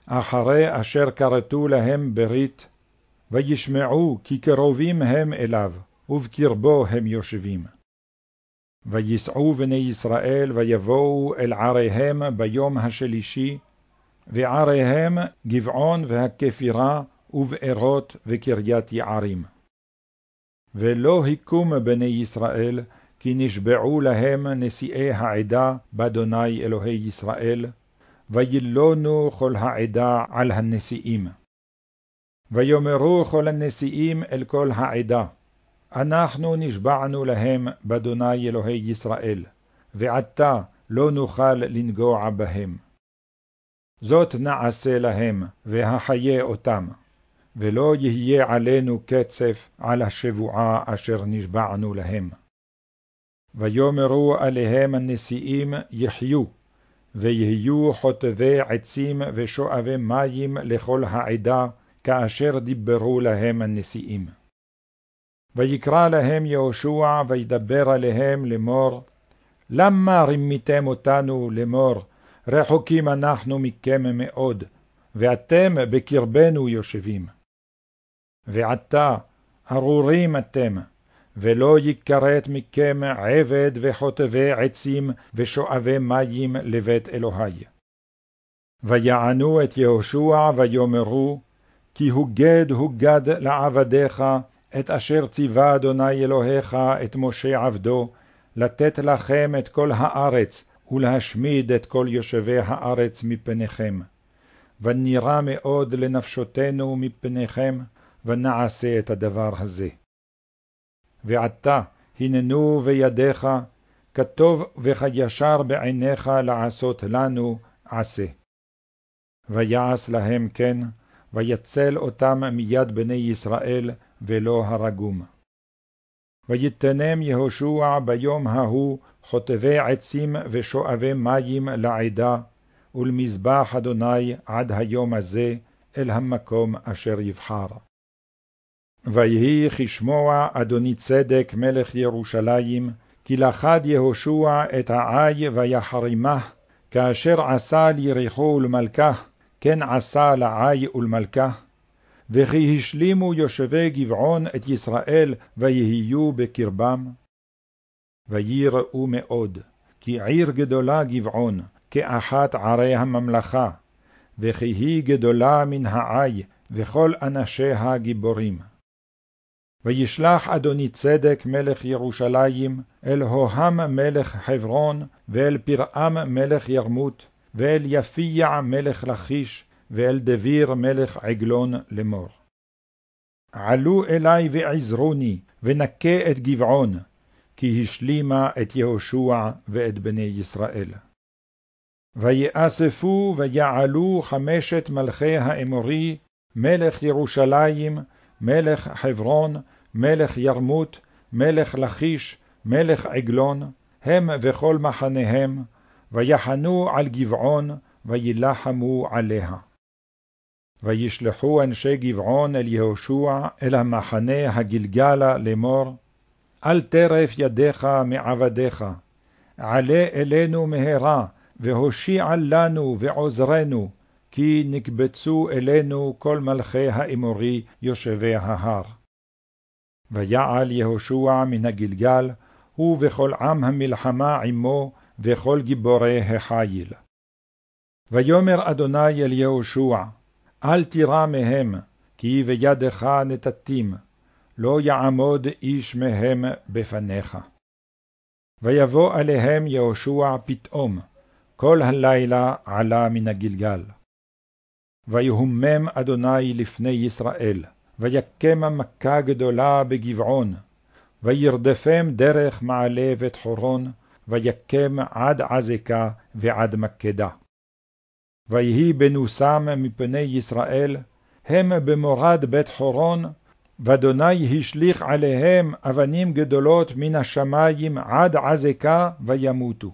אחרי אשר כרתו להם ברית, וישמעו כי קרובים הם אליו, ובקרבו הם יושבים. ויסעו בני ישראל ויבואו אל עריהם ביום השלישי, ועריהם גבעון והכפירה, ובארות וקריית יערים. ולא הקום בני ישראל, כי נשבעו להם נשיאי העדה באדוני אלוהי ישראל, וילונו כל העדה על הנשיאים. ויאמרו כל הנשיאים אל כל העדה, אנחנו נשבענו להם באדוני אלוהי ישראל, ועתה לא נוכל לנגוע בהם. זאת נעשה להם, והחיה אותם, ולא יהיה עלינו קצף על השבועה אשר נשבענו להם. ויאמרו עליהם הנשיאים יחיו, ויהיו חוטבי עצים ושואבי מים לכל העדה, כאשר דיברו להם הנשיאים. ויקרא להם יהושע, וידבר עליהם לאמור, למה רימיתם אותנו לאמור, רחוקים אנחנו מכם מאוד, ואתם בקרבנו יושבים. ועתה, ארורים אתם, ולא יכרת מכם עבד וחוטבי עצים ושואבי מים לבית אלוהי. ויענו את יהושע ויאמרו, כי הוגד הוגד לעבדיך, את אשר ציווה אדוני אלוהיך את משה עבדו, לתת לכם את כל הארץ, ולהשמיד את כל יושבי הארץ מפניכם. ונירא מאוד לנפשותנו מפניכם, ונעשה את הדבר הזה. ועתה הננו בידיך, כטוב וכישר בעיניך לעשות לנו עשה. ויעש להם כן, ויצל אותם מיד בני ישראל, ולא הרגום. ויתנם יהושע ביום ההוא חוטבי עצים ושואבי מים לעדה, ולמזבח אדוני עד היום הזה, אל המקום אשר יבחר. ויהי כשמוע אדוני צדק מלך ירושלים, כי לכד יהושע את העי ויחרימה, כאשר עשה ליריחו ולמלכה, כן עשה לעי ולמלכה. וכי השלימו יושבי גבעון את ישראל, ויהיו בקרבם. ויראו מאוד, כי עיר גדולה גבעון, כאחת ערי הממלכה, וכי היא גדולה מן העי, וכל אנשיה גיבורים. וישלח אדוני צדק מלך ירושלים, אל הוהם מלך חברון, ואל פרעם מלך ירמות, ואל יפיע מלך לכיש, ואל דביר מלך עגלון לאמור. עלו אלי ועזרוני, ונקה את גבעון, כי השלימה את יהושע ואת בני ישראל. ויאספו ויעלו חמשת מלכי האמורי, מלך ירושלים, מלך חברון, מלך ירמות, מלך לכיש, מלך עגלון, הם וכל מחניהם, ויחנו על גבעון, וילחמו עליה. וישלחו אנשי גבעון אל יהושע, אל המחנה הגלגלה לאמור, אל טרף ידיך מעבדיך, עלה אלינו מהרה, והושיע לנו ועוזרנו, כי נקבצו אלינו כל מלכי האמורי יושבי ההר. ויעל יהושע מן הגלגל, הוא וכל עם המלחמה עמו, וכל גיבורי החיל. ויאמר אדוני אל יהושע, אל תירא מהם, כי בידך נתתים, לא יעמוד איש מהם בפניך. ויבוא עליהם יהושע פתאום, כל הלילה עלה מן הגלגל. ויהומם אדוני לפני ישראל, ויקמה מכה גדולה בגבעון, וירדפם דרך מעלה בית חורון, ויקם עד עזקה ועד מקדה. ויהי בנוסם מפני ישראל, הם במורד בית חורון, ואדוני השליך עליהם אבנים גדולות מן השמים עד עזקה וימותו.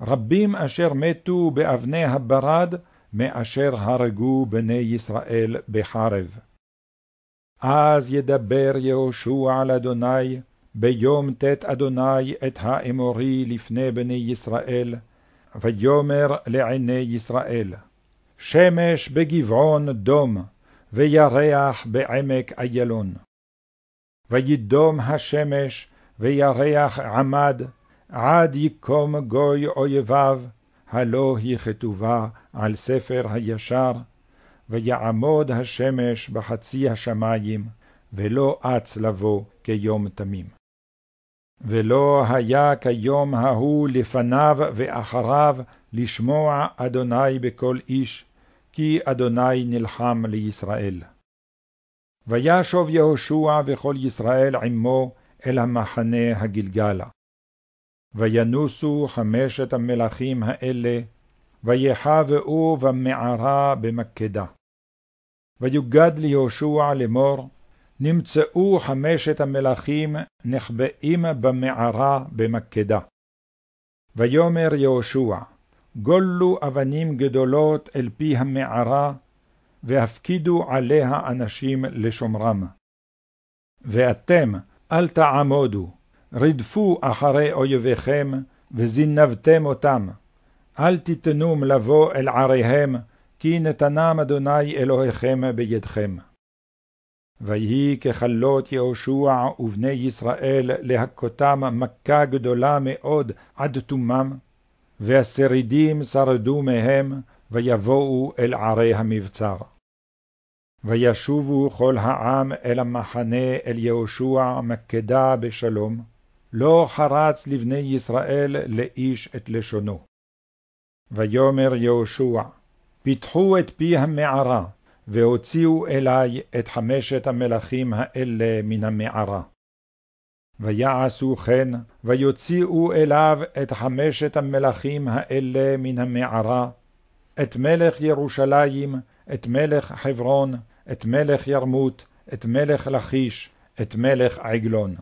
רבים אשר מתו באבני הברד, מאשר הרגו בני ישראל בחרב. אז ידבר יהושע על אדוני, ביום ט' אדוני את האמורי לפני בני ישראל, ויאמר לעיני ישראל, שמש בגבעון דום, וירח בעמק איילון. וידום השמש, וירח עמד, עד יקום גוי אויביו, הלא היא כתובה על ספר הישר, ויעמוד השמש בחצי השמים, ולא אץ לבוא כיום תמים. ולא היה כיום ההוא לפניו ואחריו לשמוע אדוני בכל איש, כי אדוני נלחם לישראל. וישוב יהושע וכל ישראל עמו אל המחנה הגלגלה. וינוסו חמשת המלכים האלה, ויחבאו במערה במקדה. ויוגד ליהושע לאמור, נמצאו חמשת המלכים נחבאים במערה במקדה. ויאמר יהושע, גולו אבנים גדולות אל פי המערה, והפקידו עליה אנשים לשומרם. ואתם אל תעמודו, רדפו אחרי אויביכם, וזינבתם אותם. אל תיתנום לבוא אל עריהם, כי נתנם אדוני אלוהיכם בידכם. ויהי ככלות יהושע ובני ישראל להכותם מכה גדולה מאוד עד תומם, והשרידים שרדו מהם, ויבואו אל ערי המבצר. וישובו כל העם אל המחנה אל יהושע מקדה בשלום, לא חרץ לבני ישראל לאיש את לשונו. ויאמר יהושע, פיתחו את פי המערה, והוציאו אלי את חמשת המלכים האלה מן המערה. ויעשו כן, ויוציאו אליו את חמשת המלכים האלה מן המערה, את מלך ירושלים, את מלך חברון, את מלך ירמות, את מלך לכיש, את מלך עגלון.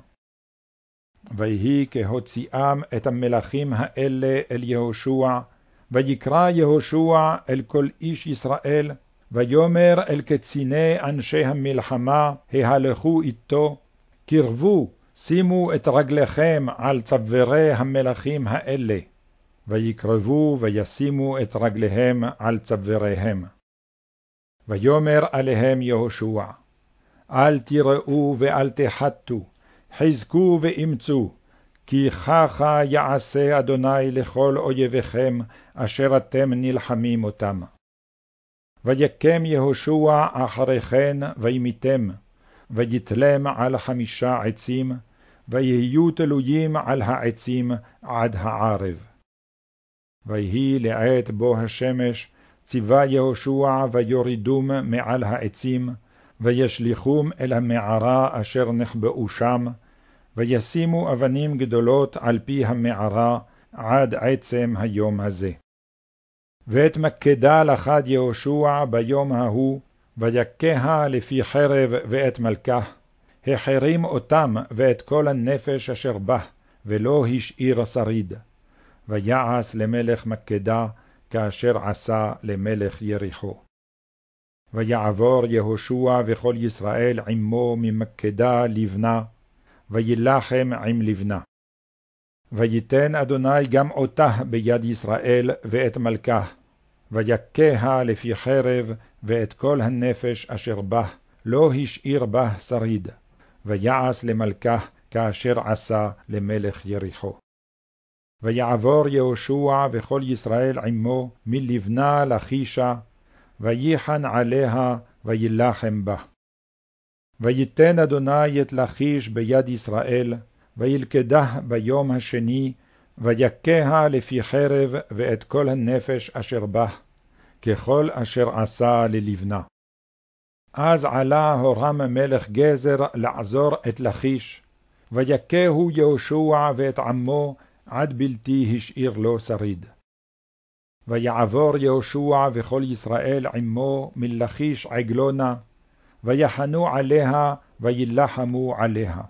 ויהי כהוציאם את המלכים האלה אל יהושע, ויקרא יהושע אל כל איש ישראל, ויאמר אל קציני אנשי המלחמה ההלכו איתו, קרבו, שימו את רגליכם על צווארי המלכים האלה, ויקרבו וישימו את רגליהם על צוואריהם. ויאמר עליהם יהושע, אל תיראו ואל תחתו, חזקו ואמצו, כי ככה יעשה אדוני לכל אויביכם, אשר אתם נלחמים אותם. ויקם יהושע אחרי כן וימיתם, ויתלם על חמישה עצים, ויהיו תלויים על העצים עד הערב. ויהי לעת בו השמש, ציווה יהושע ויורידום מעל העצים, וישליכום אל המערה אשר נחבאו שם, וישימו אבנים גדולות על פי המערה עד עצם היום הזה. ואת מקדה לחד יהושע ביום ההוא, ויכהה לפי חרב ואת מלכה, החרים אותם ואת כל הנפש אשר בה, ולא השאיר שריד. ויעש למלך מקדה, כאשר עשה למלך יריחו. ויעבור יהושע וכל ישראל עמו ממקדה לבנה, וילחם עם לבנה. ויתן אדוני גם אותה ביד ישראל ואת מלכה, ויכהה לפי חרב ואת כל הנפש אשר בה, לא השאיר בה שריד, ויעש למלכה כאשר עשה למלך יריחו. ויעבור יהושע וכל ישראל עמו מלבנה לחישה, וייחן עליה וילחם בה. ויתן אדוני את לכיש ביד ישראל, וילכדה ביום השני, ויכהה לפי חרב ואת כל הנפש אשר בה, ככל אשר עשה ללבנה. אז עלה הורם מלך גזר לעזור את לכיש, ויכהו יהושע ואת עמו עד בלתי השאיר לו שריד. ויעבור יהושע וכל ישראל עמו מלכיש עגלונה, ויחנו עליה וילחמו עליה.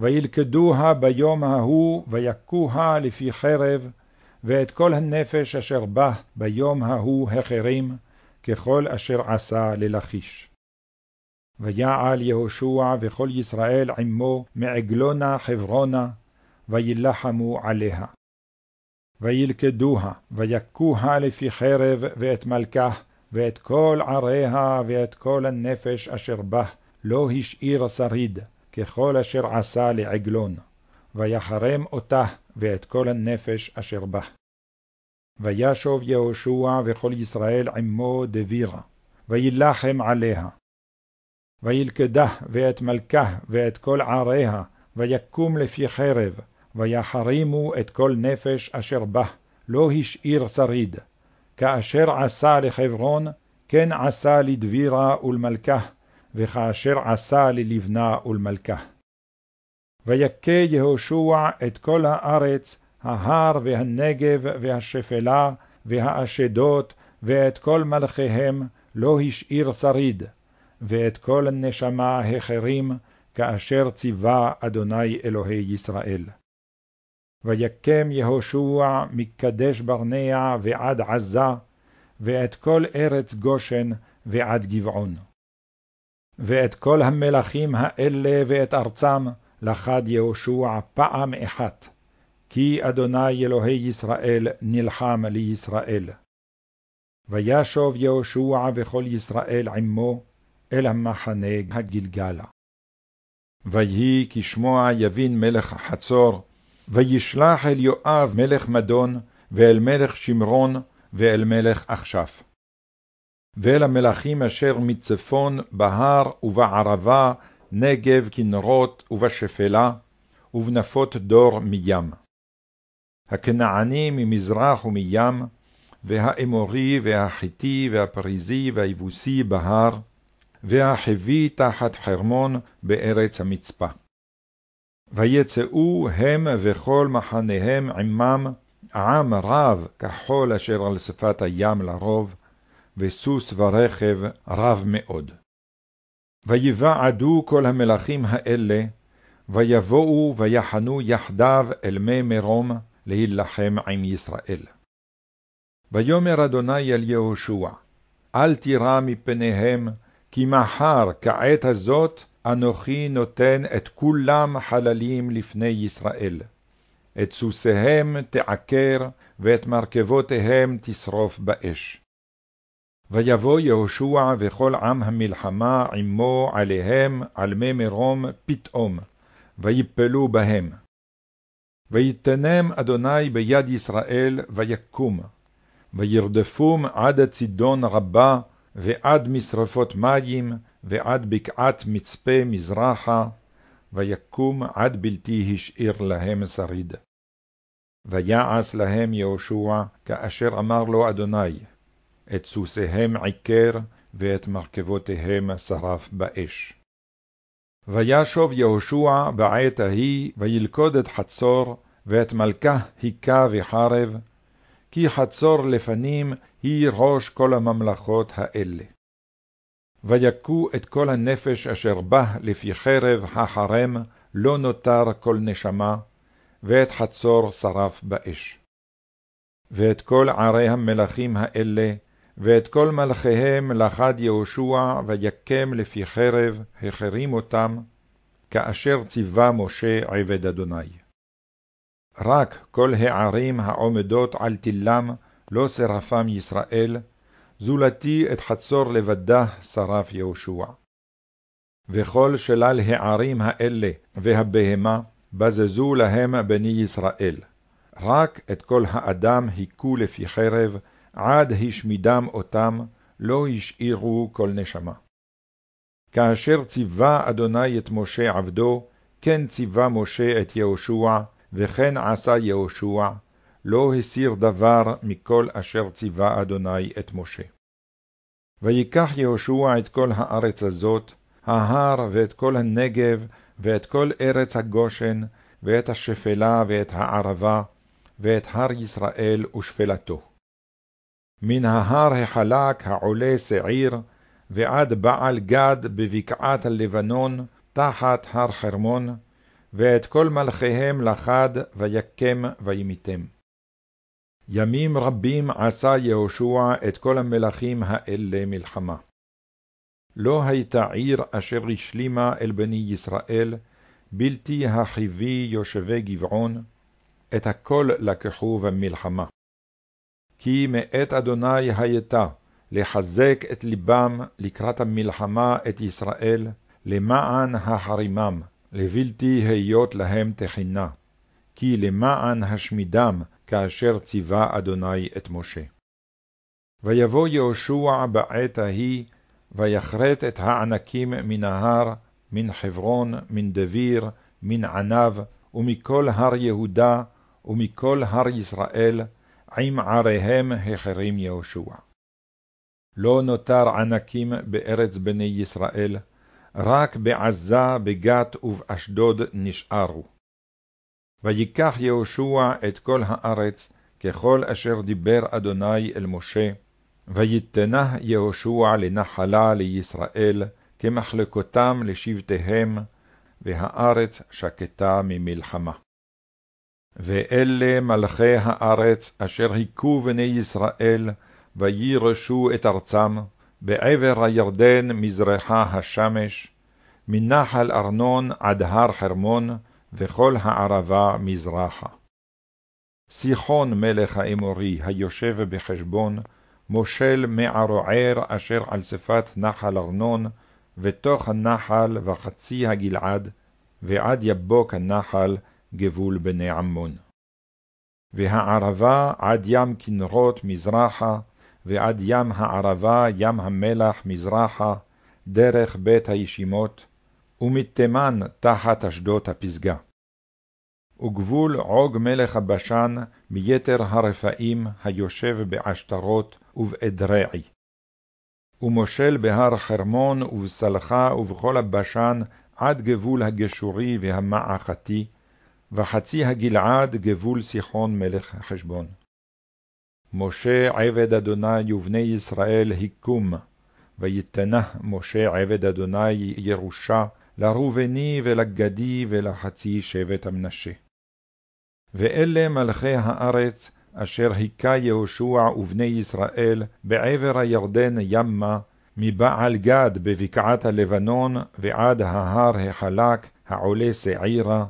וילכדוה ביום ההוא, ויכוה לפי חרב, ואת כל הנפש אשר בה ביום ההוא החרים, ככל אשר עשה ללכיש. ויעל יהושע וכל ישראל עמו מעגלונה חברונה, וילחמו עליה. וילכדוה, ויכוה לפי חרב ואת מלכה, ואת כל עריה ואת כל הנפש אשר בה, לא השאיר שריד, ככל אשר עשה לעגלון, ויחרם אותה ואת כל הנפש אשר בה. וישוב יהושע וכל ישראל עמו דבירה, וילחם עליה. וילכדה ואת מלכה ואת כל עריה, ויקום לפי חרב, ויחרימו את כל נפש אשר בה, לא השאיר שריד. כאשר עשה לחברון, כן עשה לדבירה ולמלכה, וכאשר עשה ללבנה ולמלכה. ויכה יהושע את כל הארץ, ההר והנגב והשפלה והאשדות, ואת כל מלכיהם לא השאיר שריד, ואת כל הנשמה החרים, כאשר ציווה אדוני אלוהי ישראל. ויקם יהושע מקדש ברנע ועד עזה, ואת כל ארץ גושן ועד גבעון. ואת כל המלכים האלה ואת ארצם לחד יהושע פעם אחת, כי אדוני אלוהי ישראל נלחם לישראל. וישוב יהושע וכל ישראל עמו אל המחנה הגלגלה. ויהי כשמוע יבין מלך חצור, וישלח אל יואב מלך מדון, ואל מלך שמרון, ואל מלך אכשף. ואל המלכים אשר מצפון, בהר ובערבה, נגב, כנרות ובשפלה, ובנפות דור מים. הכנעני ממזרח ומים, והאמורי והחיתי והפריזי והיבוסי בהר, והחבי תחת חרמון בארץ המצפה. ויצאו הם וכל מחניהם עמם, עם רב כחול אשר על שפת הים לרוב, וסוס ורכב רב מאוד. ויבעדו כל המלכים האלה, ויבואו ויחנו יחדיו אל מי מרום להילחם עם ישראל. ויאמר אדוני אל יהושע, אל תירא מפניהם, כי מחר כעת הזאת אנוכי נותן את כולם חללים לפני ישראל. את סוסיהם תעקר, ואת מרכבותיהם תשרוף באש. ויבוא יהושע וכל עם המלחמה עמו עליהם על מי מרום פתאום, ויפלו בהם. ויתנם אדוני ביד ישראל, ויקום, וירדפום עד צידון רבה, ועד משרפות מים, ועד בקעת מצפה מזרחה, ויקום עד בלתי השאיר להם שריד. ויעש להם יהושע כאשר אמר לו אדוני, את סוסיהם עיקר, ואת מרכבותיהם שרף באש. וישוב יהושע בעת ההיא, וילכוד את חצור, ואת מלכה היכה וחרב, כי חצור לפנים היא ראש כל הממלכות האלה. ויכו את כל הנפש אשר בה לפי חרב החרם, לא נותר כל נשמה, ואת חצור שרף באש. ואת כל ערי המלכים האלה, ואת כל מלכיהם לחד יהושע, ויקם לפי חרב, החרים אותם, כאשר ציווה משה עבד אדוני. רק כל הערים העומדות על תלם לא שרפם ישראל, זולתי את חצור לבדה שרף יהושע. וכל שלל הערים האלה והבהמה בזזו להם בני ישראל, רק את כל האדם היכו לפי חרב, עד השמידם אותם, לא השאירו כל נשמה. כאשר ציווה אדוני את משה עבדו, כן ציווה משה את יהושע, וכן עשה יהושע, לא הסיר דבר מכל אשר ציווה אדוני את משה. ויקח יהושע את כל הארץ הזאת, ההר ואת כל הנגב, ואת כל ארץ הגושן, ואת השפלה ואת הערבה, ואת הר ישראל ושפלתו. מן ההר החלק העולה שעיר, ועד בעל גד בבקעת הלבנון, תחת הר חרמון, ואת כל מלכיהם לחד, ויקם וימיתם. ימים רבים עשה יהושע את כל המלכים האלה מלחמה. לא הייתה עיר אשר השלימה אל בני ישראל, בלתי החיבי יושבי גבעון, את הכל לקחו במלחמה. כי מאת אדוני הייתה לחזק את לבם לקראת המלחמה את ישראל, למען החרימם, לבלתי היות להם תחינה, כי למען השמידם, כאשר ציווה אדוני את משה. ויבוא יהושע בעת ההיא, ויכרת את הענקים מן ההר, מן חברון, מן דביר, מן ענב, ומכל הר יהודה, ומכל הר ישראל, עם עריהם החרים יהושע. לא נותר ענקים בארץ בני ישראל, רק בעזה, בגת ובאשדוד נשארו. ויקח יהושע את כל הארץ, ככל אשר דיבר אדוני אל משה, ויתנה יהושע לנחלה לישראל, כמחלקותם לשבטיהם, והארץ שקטה ממלחמה. ואלה מלכי הארץ אשר היכו בני ישראל, וירשו את ארצם, בעבר הירדן מזרחה השמש, מנחל ארנון עד הר חרמון, וכל הערבה מזרחה. סיחון מלך האמורי, היושב בחשבון, מושל מערוער אשר על שפת נחל ארנון, ותוך הנחל וחצי הגלעד, ועד יבוק הנחל גבול בני עמון. והערבה עד ים כנרות מזרחה, ועד ים הערבה ים המלח מזרחה, דרך בית הישימות, ומתימן תחת אשדות הפסגה. וגבול עוג מלך הבשן מיתר הרפאים היושב בעשתרות ובאדרעי. ומושל בהר חרמון ובסלחה ובכל הבשן עד גבול הגשורי והמעכתי, וחצי הגלעד גבול סיחון מלך חשבון. משה עבד אדוני ובני ישראל היקום, ויתנה משה עבד אדוני ירושה לראובני ולגדי ולחצי שבט המנשה. ואלה מלכי הארץ, אשר היכה יהושע ובני ישראל בעבר הירדן ימה, מבעל גד בבקעת הלבנון ועד ההר החלק העולה שעירה,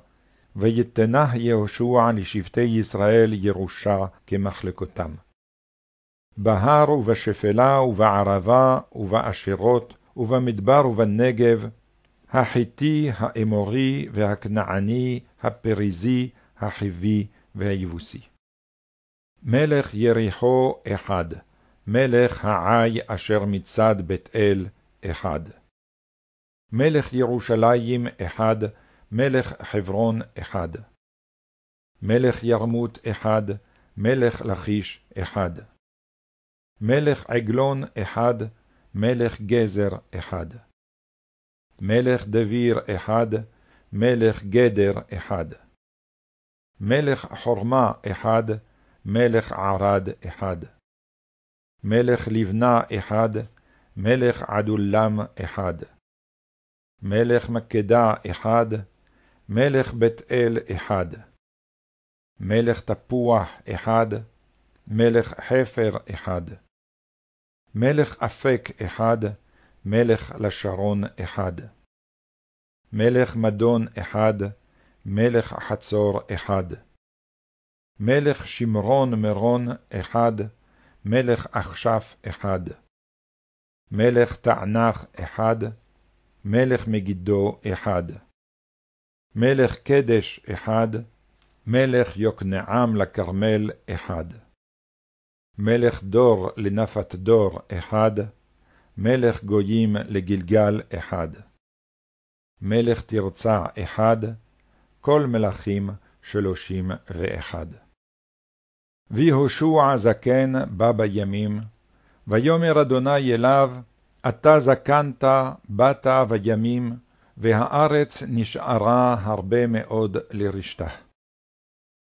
ויתנה יהושע לשבטי ישראל ירושה כמחלקותם. בהר ובשפלה ובערבה ובאשרות ובמדבר ובנגב, החיתי, האמורי והכנעני, הפריזי, החיבי והיבוסי. מלך יריחו אחד, מלך העי אשר מצד בית אל אחד. מלך ירושלים אחד, מלך חברון אחד. מלך ירמות אחד, מלך לכיש אחד. מלך עגלון אחד, מלך גזר אחד. מלך דביר אחד, מלך גדר אחד. מלך חורמה אחד, מלך ערד אחד. מלך לבנה אחד, מלך עדולם אחד. מלך מקדה אחד, מלך בית אל אחד. מלך תפוח אחד, מלך חפר אחד. מלך אפק אחד, מלך לשרון אחד. מלך מדון אחד, מלך חצור אחד. מלך שמרון מרון אחד, מלך אכשף אחד. מלך תענך אחד, מלך מגידו אחד. מלך קדש אחד, מלך יוקנעם לכרמל אחד. מלך דור לנפת דור אחד, מלך גויים לגלגל אחד. מלך תרצע אחד, כל מלכים שלושים ואחד. ויהושע זקן בא בימים, ויאמר אדוני אליו, אתה זקנת, באת וימים, והארץ נשארה הרבה מאוד לרשתה.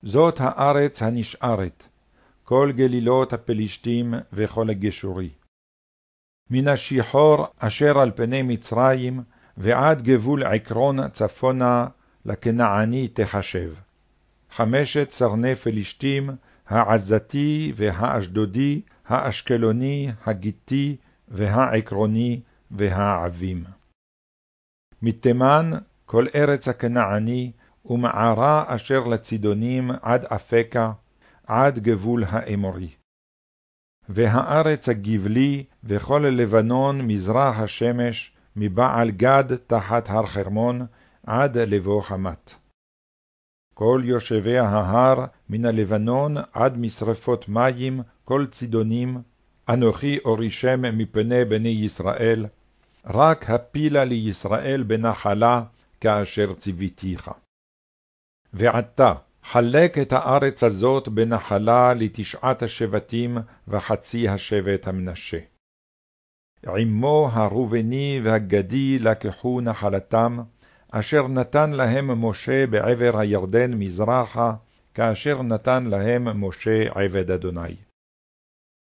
זאת הארץ הנשארת, כל גלילות הפלישתים וכל הגשורי. מן השיחור אשר על פני מצרים, ועד גבול עקרון צפונה, לכנעני תחשב. חמשת סרני פלישתים, העזתי והאשדודי, האשקלוני, הגיתי, והעקרוני, והעבים. מתימן, כל ארץ הכנעני, ומערה אשר לצידונים עד אפקה, עד גבול האמורי. והארץ הגבלי, וכל לבנון מזרח השמש, מבעל גד תחת הר חרמון, עד לבוא חמת. כל יושבי ההר, מן הלבנון עד משרפות מים, כל צידונים, אנוכי אורישם מפני בני ישראל, רק הפילה לישראל בנחלה, כאשר ציוויתיך. ועתה, חלק את הארץ הזאת בנחלה לתשעת השבטים וחצי השבט המנשה. עמו הראובני והגדי לקחו נחלתם, אשר נתן להם משה בעבר הירדן מזרחה, כאשר נתן להם משה עבד אדוני.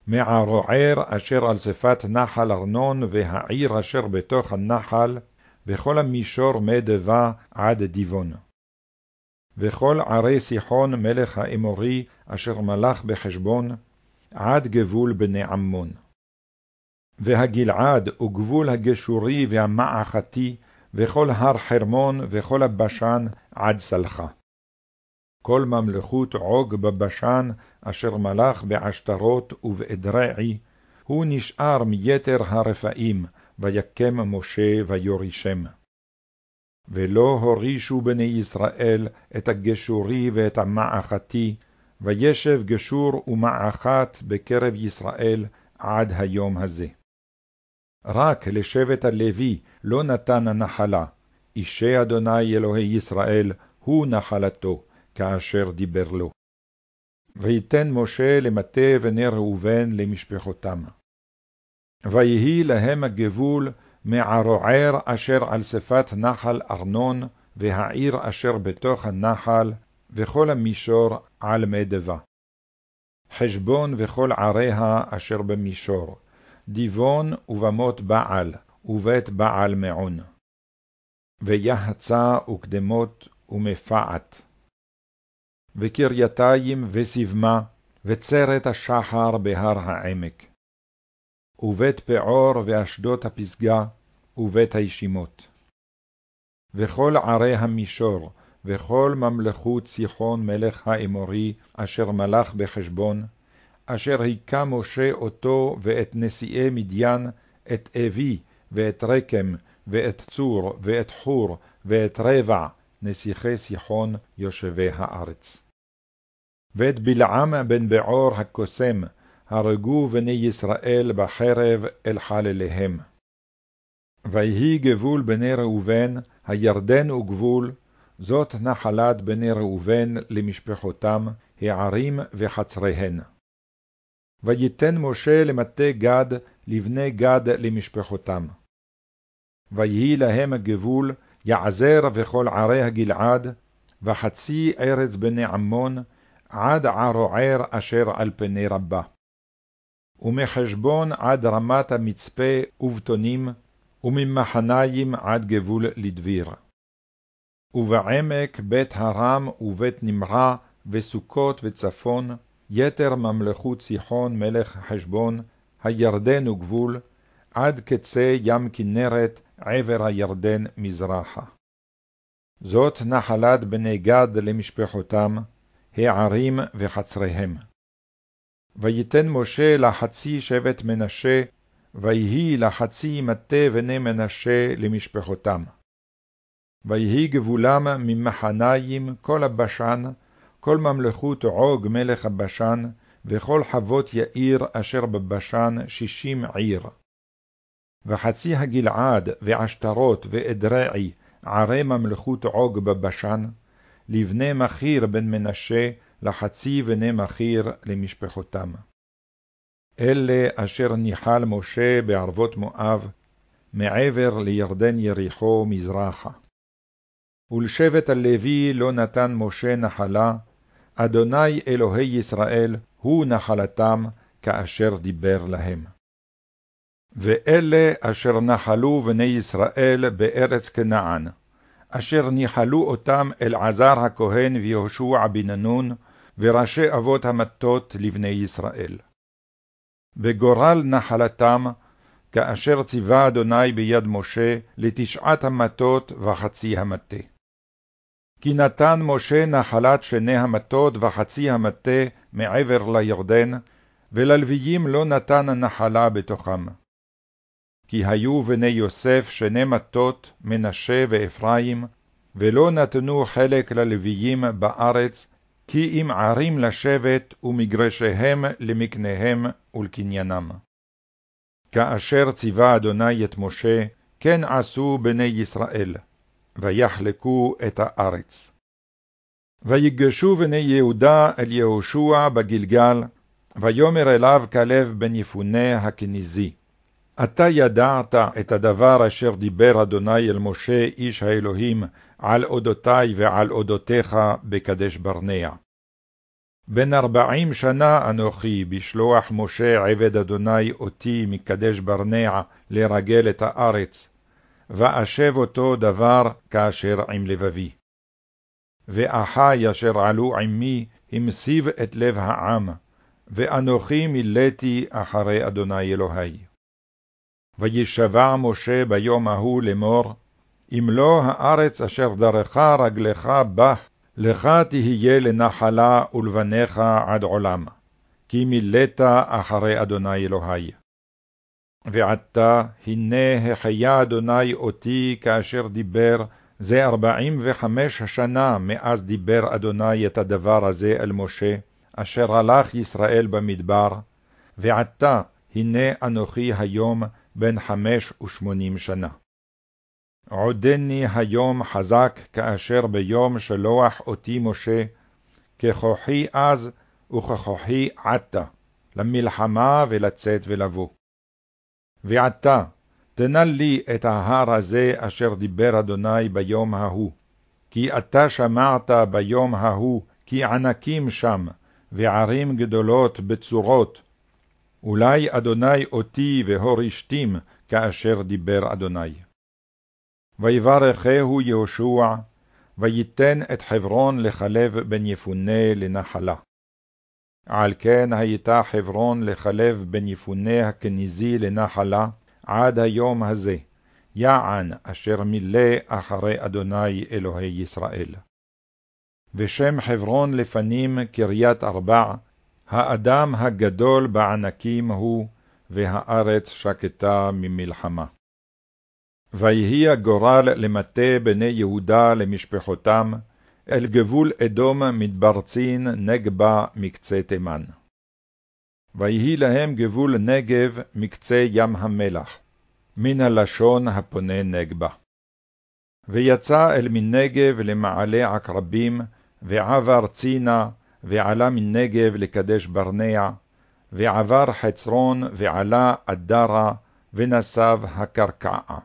מערוער אשר על שפת נחל ארנון והעיר אשר בתוך הנחל, וכל המישור מדבה עד דיבון. וכל ערי סיחון מלך האמורי אשר מלך בחשבון, עד גבול בני עמון. והגלעד וגבול הגשורי והמעכתי, וכל הר חרמון וכל הבשן עד סלחה. כל ממלכות עוג בבשן, אשר מלך בעשתרות ובאדרעי, הוא נשאר מיתר הרפאים, ויקם משה ויורישם. ולא הורישו בני ישראל את הגשורי ואת המעכתי, וישב גשור ומעכת בקרב ישראל עד היום הזה. רק לשבט הלוי לא נתן הנחלה, אישי אדוני אלוהי ישראל הוא נחלתו, כאשר דיבר לו. ויתן משה למטה בני ראובן למשפחותם. ויהי להם הגבול מערוער אשר על שפת נחל ארנון, והעיר אשר בתוך הנחל, וכל המישור על מדבה. חשבון וכל עריה אשר במישור, דיבון ובמות בעל, ובית בעל מעון. ויחצה וקדמות ומפעת. וקרייתיים וסבמה, וצרת השחר בהר העמק. ובית פעור ואשדות הפסגה, ובית הישימות. וכל ערי המישור, וכל ממלכות סיחון מלך האמורי, אשר מלך בחשבון, אשר היכה משה אותו ואת נשיאי מדיין, את אבי, ואת רקם, ואת צור, ואת חור, ואת רבע, נסיכי סיחון, יושבי הארץ. ואת בלעם בן בעור הקוסם, הרגו בני ישראל בחרב אל חלליהם. ויהי גבול בני ראובן, הירדן וגבול, זאת נחלת בני ראובן למשפחותם, הערים וחצריהן. ויתן משה למטה גד, לבני גד למשפחותם. ויהי להם הגבול, יעזר וכל ערי הגלעד, וחצי ארץ בני עמון, עד ערוער אשר על פני רבה. ומחשבון עד רמת המצפה ובתונים, וממחניים עד גבול לדביר. ובעמק בית הרם ובית נמרה, וסוכות וצפון, יתר ממלכות סיחון מלך חשבון, הירדן וגבול, עד קצה ים כנרת, עבר הירדן מזרחה. זאת נחלת בני גד למשפחותם, הערים וחצריהם. ויתן משה לחצי שבט מנשה, ויהי לחצי מטה בני מנשה למשפחותם. ויהי גבולם ממחניים כל הבשן, כל ממלכות עוג מלך הבשן, וכל חבות יאיר אשר בבשן שישים עיר. וחצי הגלעד, ועשתרות, ואדרעי, ערי ממלכות עוג בבשן, לבני מכיר בן מנשה, לחצי בני מכיר למשפחותם. אלה אשר ניחל משה בערבות מואב, מעבר לירדן יריחו מזרחה. ולשבט הלוי לא נתן משה נחלה, אדוני אלוהי ישראל הוא נחלתם, כאשר דיבר להם. ואלה אשר נחלו בני ישראל בארץ כנען, אשר ניחלו אותם אלעזר הכהן ויהושע בן נון, וראשי אבות המטות לבני ישראל. וגורל נחלתם, כאשר ציווה אדוני ביד משה, לתשעת המטות וחצי המטה. כי נתן משה נחלת שני המטות וחצי המטה מעבר לירדן, וללוויים לא נתן נחלה בתוכם. כי היו בני יוסף שני מטות, מנשה ואפרים, ולא נתנו חלק ללוויים בארץ, כי אם ערים לשבת ומגרשיהם למקניהם ולקניינם. כאשר ציווה אדוני את משה, כן עשו בני ישראל, ויחלקו את הארץ. ויגשו בני יהודה אל יהושע בגלגל, ויאמר אליו כלב בן יפונה הכניזי. אתה ידעת את הדבר אשר דיבר אדוני אל משה איש האלוהים על אודותי ועל אודותיך בקדש ברנע. בן ארבעים שנה אנוכי בשלוח משה עבד אדוני אותי מקדש ברנע לרגל את הארץ, ואשב אותו דבר כאשר עם לבבי. ואחי אשר עלו עמי המסיב את לב העם, ואנוכי מילאתי אחרי אדוני אלוהי. וישבע משה ביום ההוא לאמור, אם לא הארץ אשר דרכה רגלך בה, לך תהיה לנחלה ולבניך עד עולם, כי מילאת אחרי אדוני אלוהי. ועתה, הנה החיה אדוני אותי כאשר דיבר, זה ארבעים וחמש שנה מאז דיבר אדוני את הדבר הזה אל משה, אשר הלך ישראל במדבר, ועתה, הנה אנוכי היום בן חמש ושמונים שנה. עודני היום חזק כאשר ביום שלוח אותי משה, ככוחי אז וככוחי עתה, למלחמה ולצאת ולבוא. ועתה, תנה לי את ההר הזה אשר דיבר אדוני ביום ההוא, כי אתה שמעת ביום ההוא כי ענקים שם, וערים גדולות בצורות, אולי אדוני אותי והורישתים, כאשר דיבר אדוני. ויברכהו יהושע, ויתן את חברון לחלב בן יפונה לנחלה. על כן הייתה חברון לחלב בן יפונה הכניזי לנחלה, עד היום הזה, יען אשר מילא אחרי אדוני אלוהי ישראל. ושם חברון לפנים קריית ארבע, האדם הגדול בענקים הוא, והארץ שקטה ממלחמה. ויהי הגורל למטה בני יהודה למשפחותם, אל גבול אדום מדברצין נגבה מקצה תימן. ויהי להם גבול נגב מקצה ים המלח, מן הלשון הפונה נגבה. ויצא אל מנגב למעלה עקרבים, ועבר צינה, ועלה מנגב לקדש ברנע, ועבר חצרון, ועלה אדרה, ונסב הקרקעה.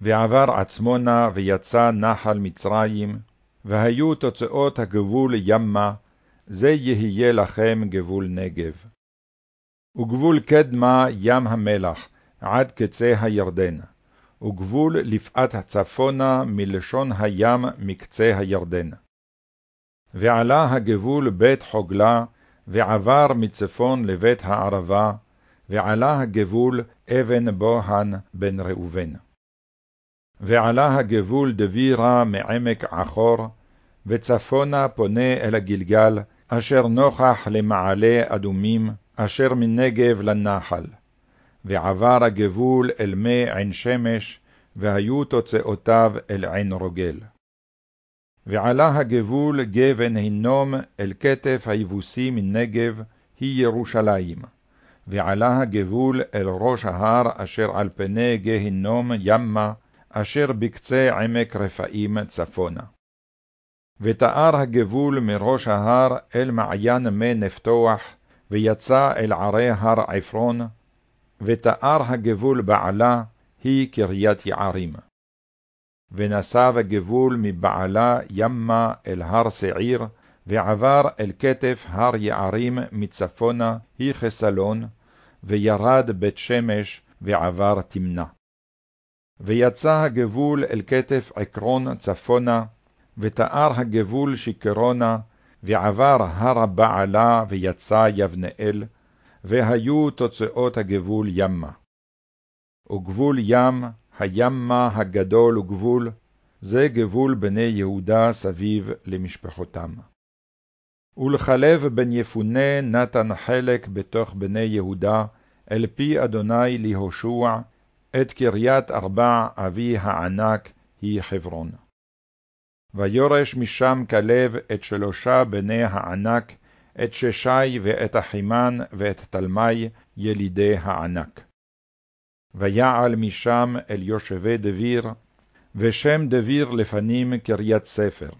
ועבר עצמונה, ויצא נחל מצרים, והיו תוצאות הגבול ימה, זה יהיה לכם גבול נגב. וגבול קדמה ים המלח, עד קצה הירדן, וגבול לפאת צפונה מלשון הים מקצה הירדן. ועלה הגבול בית חוגלה, ועבר מצפון לבית הערבה, ועלה הגבול אבן בוהן בן ראובן. ועלה הגבול דבירה מעמק עכור, וצפונה פונה אל הגלגל, אשר נוכח למעלה אדומים, אשר מנגב לנחל. ועבר הגבול אל מי עין שמש, והיו תוצאותיו אל עין רוגל. ועלה הגבול גבן הינום אל כתף היבוסי מנגב, היא ירושלים. ועלה הגבול אל ראש ההר אשר על פני גהינום ימה, אשר בקצה עמק רפאים צפונה. ותאר הגבול מראש ההר אל מעיין מי נפתוח, ויצא אל ערי הר עפרון, ותאר הגבול בעלה, היא קריית יערים. ונסב הגבול מבעלה ימה אל הר שעיר, ועבר אל כתף הר יערים מצפונה, היא חסלון, וירד בית שמש, ועבר תמנה. ויצא הגבול אל כתף עקרון צפונה, ותאר הגבול שיקרונה, ועבר הר הבעלה, ויצא יבנאל, והיו תוצאות הגבול ימה. וגבול ים, הימה הגדול וגבול, זה גבול בני יהודה סביב למשפחותם. ולחלב בן יפונה נתן חלק בתוך בני יהודה, אל פי אדוני להושע, את קריית ארבע אבי הענק היא חברון. ויורש משם כלב את שלושה בני הענק, את ששי ואת אחימן ואת תלמי, ילידי הענק. ויעל משם אל יושבי דביר, ושם דביר לפנים קריית ספר.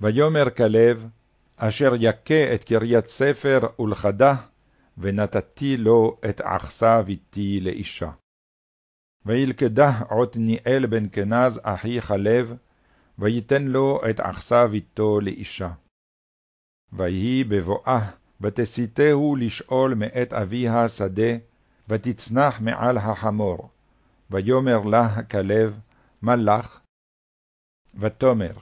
ויאמר כלב, אשר יכה את קריית ספר ולכדה, ונתתי לו את עכסה ביתי לאישה. וילכדה עתניאל בן כנז אחי חלב, ויתן לו את עכסה ביתו לאישה. ויהי בבואה, ותסיתהו לשאול מאת אביה שדה, ותצנח מעל החמור. ויאמר לה הכלב, מה לך? ותאמר,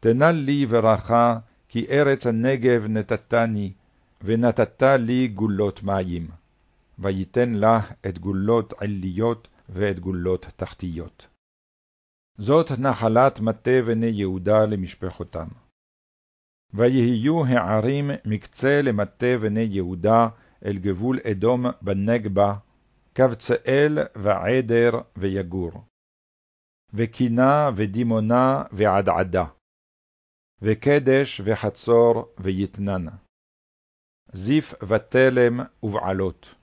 תנה לי ברכה, כי ארץ הנגב נתתני, ונתת לי גולות מים. ויתן לה את גולות עליות ואת גולות תחתיות. זאת נחלת מטה בני יהודה למשפחותם. ויהיו הערים מקצה למטה בני יהודה אל גבול אדום בנגבה, קבצאל ועדר ויגור. וקינה ודימונה ועדעדה. וקדש וחצור ויתנן. זיף ותלם ובעלות.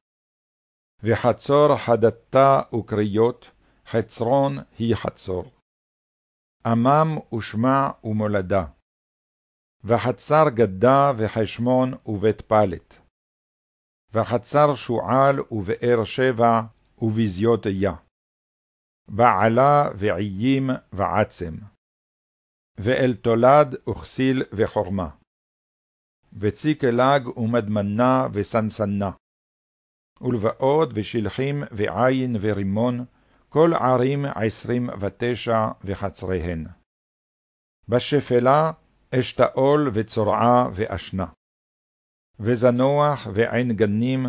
וחצור חדתה וקריות, חצרון היא חצור. עמם ושמע ומולדה. וחצר גדה וחשמון ובית פלט. וחצר שועל ובאר שבע ובזיות איה. בעלה ועיים ועצם. ואל תולד וכסיל וחורמה. וציקלג ומדמנה וסנסנה. ולבאות ושלחים ועין ורימון, כל ערים עשרים ותשע וחצריהן. בשפלה אשתאול וצורעה ואשנה. וזנוח ועין גנים,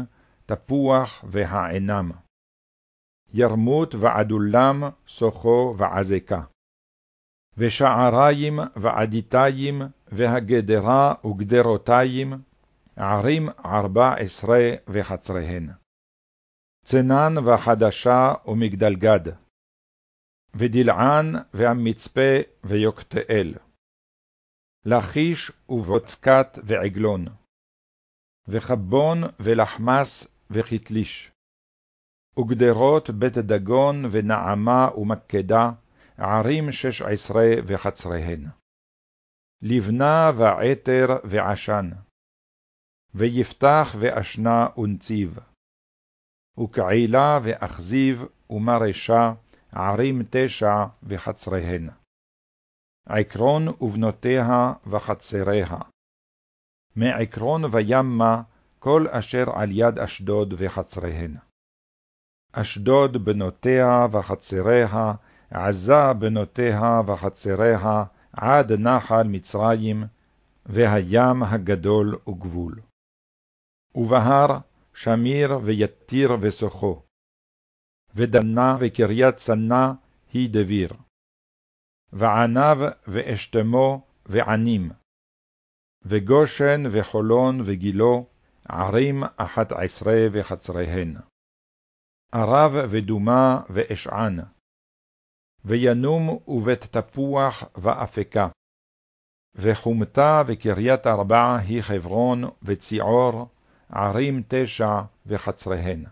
תפוח והעינם. ירמות ועדולם, סוחו ועזקה. ושעריים ועדיתיים, והגדרה וגדרותיים, ערים ארבע עשרה וחצריהן. צנן וחדשה ומגדלגד. ודלען והמצפה ויוקתאל. לכיש ובוצקת ועגלון. וחבון ולחמס וכתליש. וגדרות בית דגון ונעמה ומקדה, ערים שש עשרה וחצריהן. לבנה ועתר ועשן, ויפתח ואשנה ונציב, וקעילה ואכזיב ומרשה, ערים תשע וחצריהן. עקרון ובנותיה וחצריה. מעקרון וימה כל אשר על יד אשדוד וחצריהן. אשדוד בנותיה וחצריה, עזה בנותיה וחצריה, עד נחל מצרים, והים הגדול וגבול. ובהר שמיר ויתיר וסוחו. ודנה וקריית צנה היא דביר. ועניו ואשתמו וענים. וגושן וחולון וגילו, ערים אחת עשרה וחצריהן. ערב ודומה ואשען. וינום ובית תפוח ואפקה. וחומתה וקריית ארבע היא חברון וציעור, ערים תשע וחצריהן.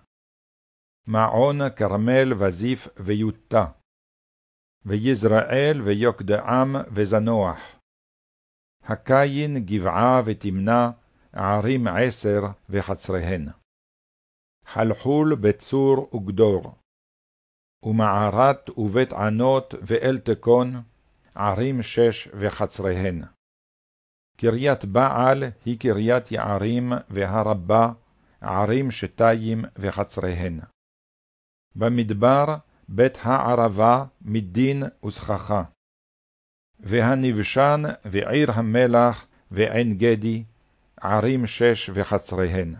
מעון כרמל וזיף ויוטה. ויזרעאל ויוקדעם וזנוח. הקין גבעה ותמנה, ערים עשר וחצריהן. חלחול בצור וגדור. ומערת ובית ענות ואל תקון, ערים שש וחצריהן. קריית בעל היא קריית יערים והרבה, ערים שתיים וחצריהן. במדבר בית הערבה, מדין וסככה. והנבשן ועיר המלח ועין גדי, ערים שש וחצריהן.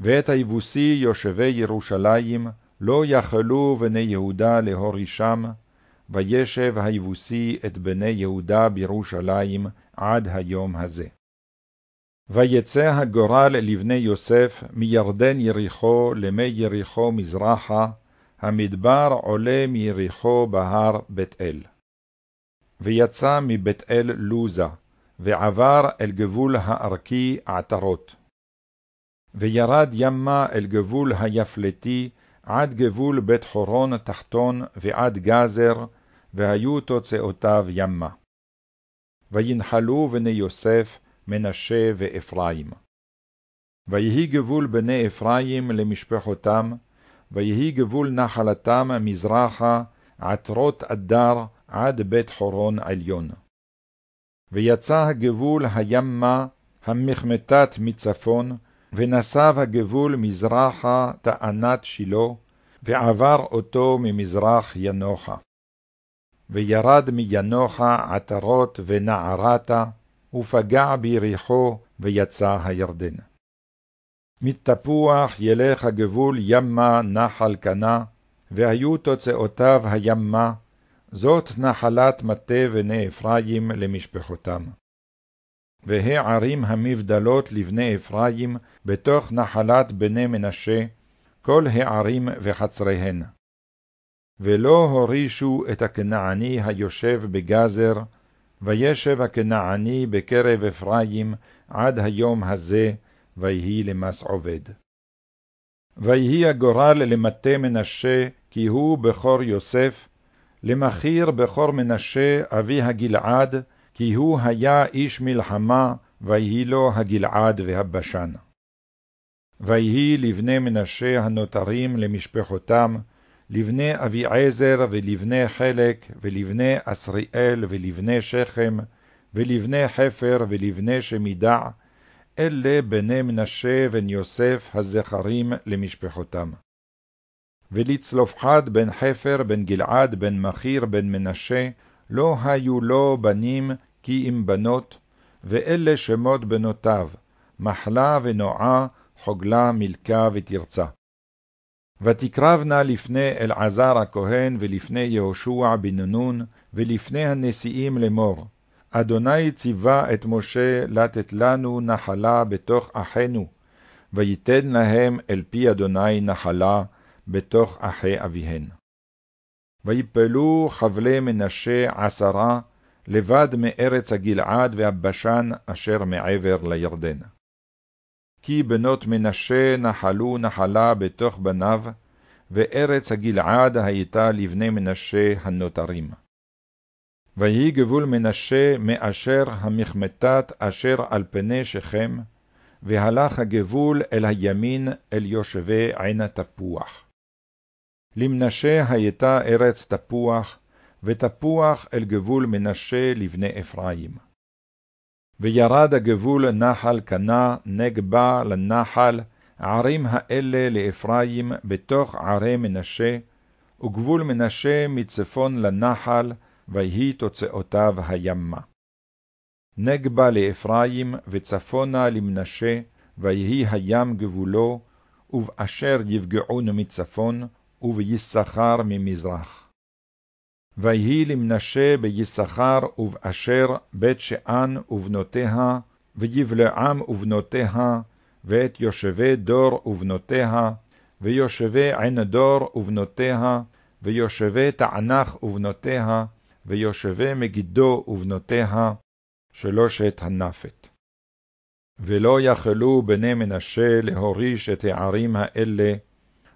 ואת היבוסי יושבי ירושלים, לא יכלו בני יהודה להורישם, וישב היבוסי את בני יהודה בירושלים עד היום הזה. ויצא הגורל לבני יוסף מירדן יריחו למי יריחו מזרחה, המדבר עולה מיריחו בהר בית אל. ויצא מבית אל לוזה, ועבר אל גבול הארקי עטרות. וירד ימה אל גבול היפלתי, עד גבול בית חורון תחתון ועד גזר, והיו תוצאותיו ימה. וינחלו בני יוסף, מנשה ואפרים. ויהי גבול בני אפרים למשפחותם, ויהי גבול נחלתם מזרחה, עטרות אדר עד בית חורון עליון. ויצא הגבול הימה, המחמתת מצפון, ונסב הגבול מזרחה תענת שילה, ועבר אותו ממזרח ינוחה. וירד מינוחה עטרות ונערתה, ופגע ביריחו, ויצא הירדן. מתפוח ילך הגבול ימה נחל קנה, והיו תוצאותיו הימה, זאת נחלת מטה בני אפרים למשפחותם. והערים המבדלות לבני אפרים בתוך נחלת בני מנשה, כל הערים וחצריהן. ולא הורישו את הכנעני היושב בגזר, וישב הכנעני בקרב אפרים עד היום הזה, ויהי למס עובד. ויהי הגורל למטה מנשה, כי הוא בכור יוסף, למכיר בכור מנשה אבי הגלעד, כי הוא היה איש מלחמה, ויהי לו הגלעד והבשן. ויהי לבני מנשה הנותרים למשפחותם, לבני אביעזר ולבני חלק, ולבני אסריאל ולבני שכם, ולבני חפר ולבני שמידע, אלה בני מנשה בן יוסף הזכרים למשפחותם. ולצלופחד בן חפר בן גלעד בן מכיר בן מנשה, לא היו לו בנים כי אם בנות, ואלה שמות בנותיו, מחלה ונועה, חוגלה, מלכה ותרצה. ותקרבנה לפני אלעזר הכהן ולפני יהושע בן נון ולפני הנשיאים לאמור, אדוני ציווה את משה לתת לנו נחלה בתוך אחינו, ויתן להם אל פי אדוני נחלה בתוך אחי אביהן. ויפלו חבלי מנשה עשרה, לבד מארץ הגלעד והבשן אשר מעבר לירדן. כי בנות מנשה נחלו נחלה בתוך בניו, וארץ הגלעד הייתה לבני מנשה הנותרים. ויהי גבול מנשה מאשר המחמתת אשר על פני שכם, והלך הגבול אל הימין אל יושבי עין תפוח. למנשה הייתה ארץ תפוח, ותפוח אל גבול מנשה לבני אפרים. וירד הגבול נחל קנה נגבה לנחל, ערים האלה לאפרים בתוך ערי מנשה, וגבול מנשה מצפון לנחל, ויהי תוצאותיו הימה. נגבה לאפרים וצפונה למנשה, ויהי הים גבולו, ובאשר יפגעון מצפון, וביששכר ממזרח. ויהי למנשה ביששכר ובאשר בית שאן ובנותיה, ויבלעם ובנותיה, ואת יושבי דור ובנותיה, ויושבי עין דור ובנותיה, ויושבי תענך ובנותיה, ויושבי מגידו ובנותיה, שלושת הנפת. ולא יכלו בני מנשה להוריש את הערים האלה,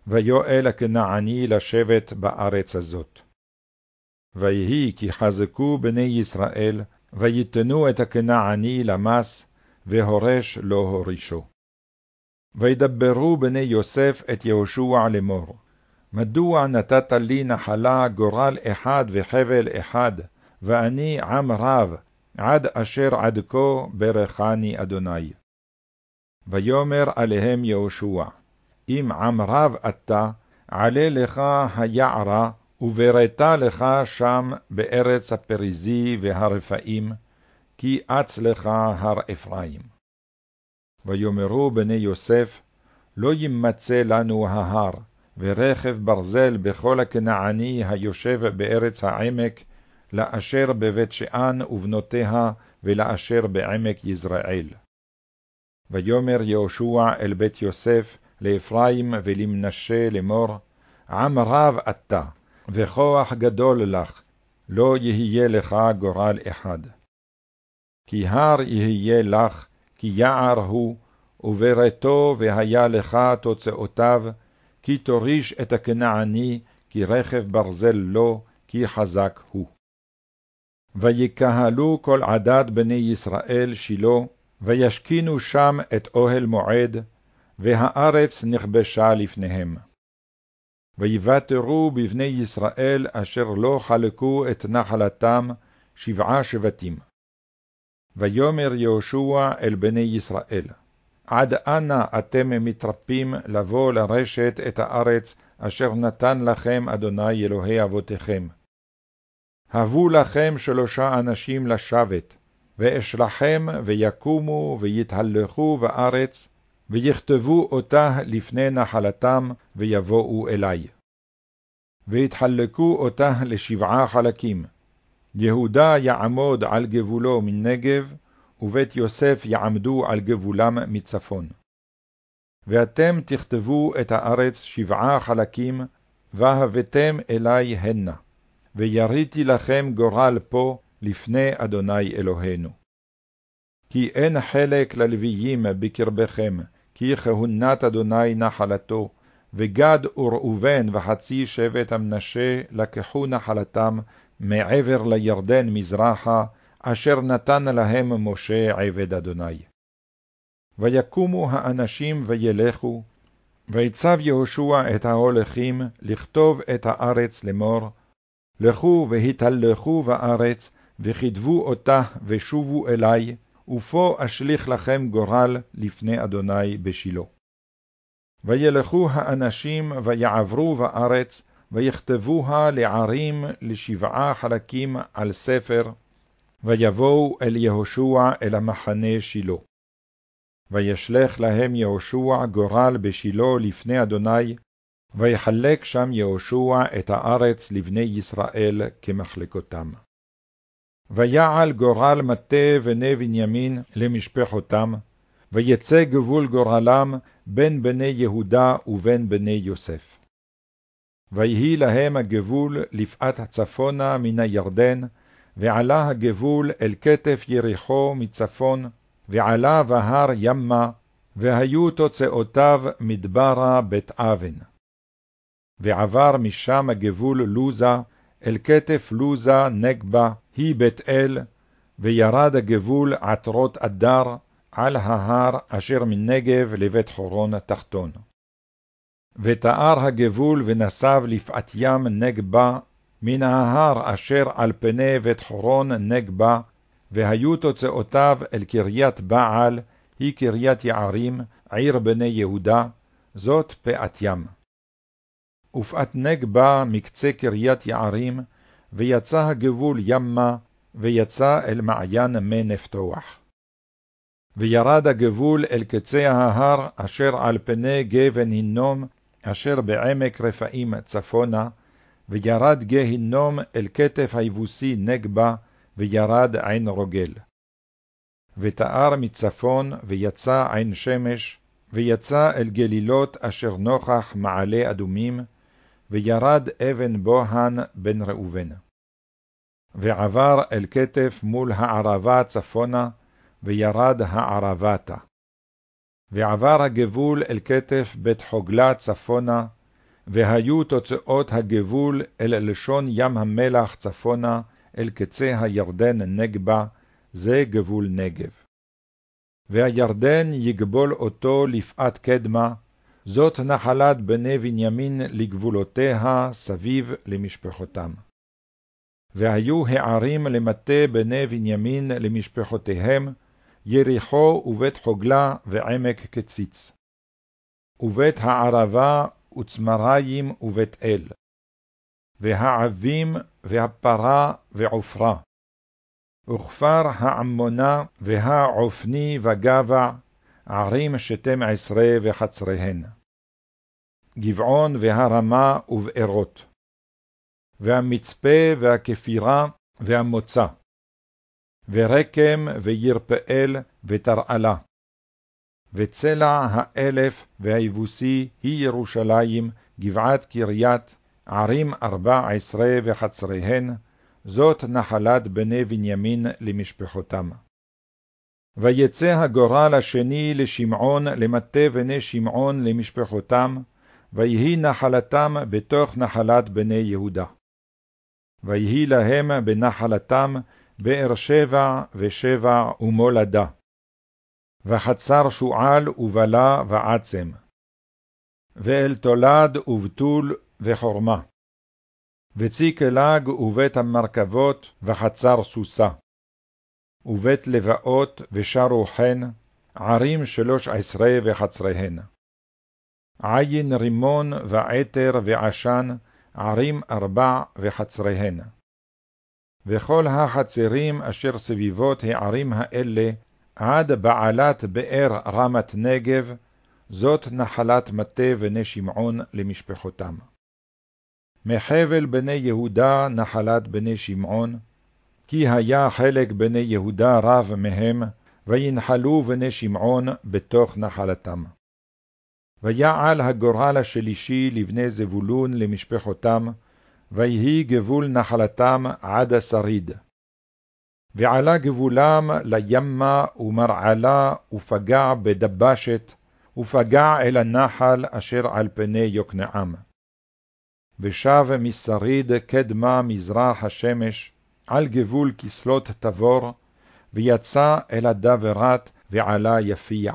ויואל הכנעני לשבת בארץ הזאת. ויהי כי חזקו בני ישראל, ויתנו את הכנעני למס, והורש לא הורישו. וידברו בני יוסף את יהושע לאמור, מדוע נתת לי נחלה גורל אחד וחבל אחד, ואני עם רב, עד אשר עד כה ברכני אדוני. ויאמר עליהם יהושע, אם עם רב אתה, עלה לך היערה, ובראת לך שם בארץ הפריזי והרפאים, כי אץ לך הר אפרים. ויאמרו בני יוסף, לא ימצא לנו ההר, ורכב ברזל בכל הכנעני היושב בארץ העמק, לאשר בבית שאן ובנותיה, ולאשר בעמק יזרעאל. ויאמר יהושע אל בית יוסף, לאפרים ולמנשה לאמור, עם רב אתה, וכוח גדול לך, לא יהיה לך גורל אחד. כי הר יהיה לך, כי יער הוא, וברתו והיה לך תוצאותיו, כי תוריש את הכנעני, כי רכב ברזל לו, כי חזק הוא. ויקהלו כל עדת בני ישראל שילה, וישכינו שם את אוהל מועד, והארץ נכבשה לפניהם. ויוותרו בבני ישראל אשר לא חלקו את נחלתם שבעה שבטים. ויאמר יהושע אל בני ישראל, עד אנה אתם מתרפים לבוא לרשת את הארץ אשר נתן לכם אדוני אלוהי אבותיכם? הבו לכם שלושה אנשים לשבת, ואשלחם ויקומו ויתהלכו בארץ, ויכתבו אותה לפני נחלתם, ויבואו אלי. ויתחלקו אותה לשבעה חלקים. יהודה יעמוד על גבולו מנגב, ובית יוסף יעמדו על גבולם מצפון. ואתם תכתבו את הארץ שבעה חלקים, והבאתם אלי הנה, ויריתי לכם גורל פה לפני אדוני אלוהינו. כי אין חלק ללוויים בקרבכם, כי כהונת אדוני נחלתו, וגד וראובן וחצי שבט המנשה לקחו נחלתם מעבר לירדן מזרחה, אשר נתן להם משה עבד אדוני. ויקומו האנשים וילכו, ויצב יהושע את ההולכים לכתוב את הארץ לאמור, לכו והתהלכו בארץ, וכתבו אותה ושובו אלי, ופה אשליך לכם גורל לפני אדוני בשילה. וילכו האנשים ויעברו בארץ, ויכתבוה לערים לשבעה חלקים על ספר, ויבואו אל יהושע אל המחנה שילה. וישלך להם יהושע גורל בשילה לפני אדוני, ויחלק שם יהושע את הארץ לבני ישראל כמחלקותם. ויעל גורל מטה בני בנימין למשפחותם, ויצא גבול גורלם בין בני יהודה ובין בני יוסף. ויהי להם הגבול לפאת צפונה מן הירדן, ועלה הגבול אל כתף יריחו מצפון, ועלה בהר ימה, והיו תוצאותיו מדברה בית אבן. ועבר משם הגבול לוזה, אל כתף לוזה נגבה, היא בית אל, וירד הגבול עטרות אדר, על ההר אשר מנגב לבית חורון תחתון. ותאר הגבול ונסב לפעת ים נגבה, מן ההר אשר על פני בית חורון נגבה, והיו תוצאותיו אל קריית בעל, היא קריית יערים, עיר בני יהודה, זאת פאת ים. ופאת נגבה מקצה קריית יערים, ויצא הגבול ימה, ויצא אל מעיין מי נפתוח. וירד הגבול אל קצה ההר אשר על פני גבן הינום, אשר בעמק רפאים צפונה, וירד גהינום אל כתף היבוסי נגבה, וירד עין רוגל. ותאר מצפון, ויצא עין שמש, ויצא אל גלילות אשר נוכח מעלה אדומים, וירד אבן בוהן בן ראובן. ועבר אל כתף מול הערבה צפונה, וירד הערבתה. ועבר הגבול אל כתף בית חוגלה צפונה, והיו תוצאות הגבול אל לשון ים המלח צפונה, אל קצה הירדן נגבה, זה גבול נגב. והירדן יגבול אותו לפאת קדמה, זאת נחלת בני בנימין לגבולותיה סביב למשפחותם. והיו הערים למטה בני בנימין למשפחותיהם, יריחו ובית חוגלה ועמק קציץ. ובית הערבה וצמריים ובית אל. והעבים והפרה ועופרה. וכפר העמונה והעופני וגבע, ערים שתים עשרה וחצריהן. גבעון והרמה ובארות. והמצפה והכפירה והמוצא. ורקם וירפאל ותרעלה. וצלע האלף והיבוסי היא ירושלים, גבעת קריית, ערים ארבע עשרה וחצריהן, זאת נחלת בני בנימין למשפחותם. ויצא הגורל השני לשמעון למטה בני שמעון למשפחותם, ויהי נחלתם בתוך נחלת בני יהודה. ויהי להם בנחלתם באר שבע ושבע ומולדה. וחצר שועל ובלה ועצם. ואל תולד ובתול וחורמה. וציקלג ובית המרכבות וחצר סוסה. ובית לבאות ושרו חן, ערים שלוש עשרה וחצריהן. עין רימון ועתר ועשן, ערים ארבע וחצריהן. וכל החצרים אשר סביבות הערים האלה, עד בעלת באר רמת נגב, זאת נחלת מטה בני שמעון למשפחותם. מחבל בני יהודה נחלת בני שמעון, כי היה חלק בני יהודה רב מהם, וינחלו בני שמעון בתוך נחלתם. ויעל הגורל השלישי לבני זבולון למשפחותם, ויהי גבול נחלתם עד השריד. ועלה גבולם לימה ומרעלה, ופגע בדבשת, ופגע אל הנחל אשר על פני יוקנעם. ושב משריד קדמה מזרח השמש, על גבול כסלות תבור, ויצא אל הדברת ועלה יפיע.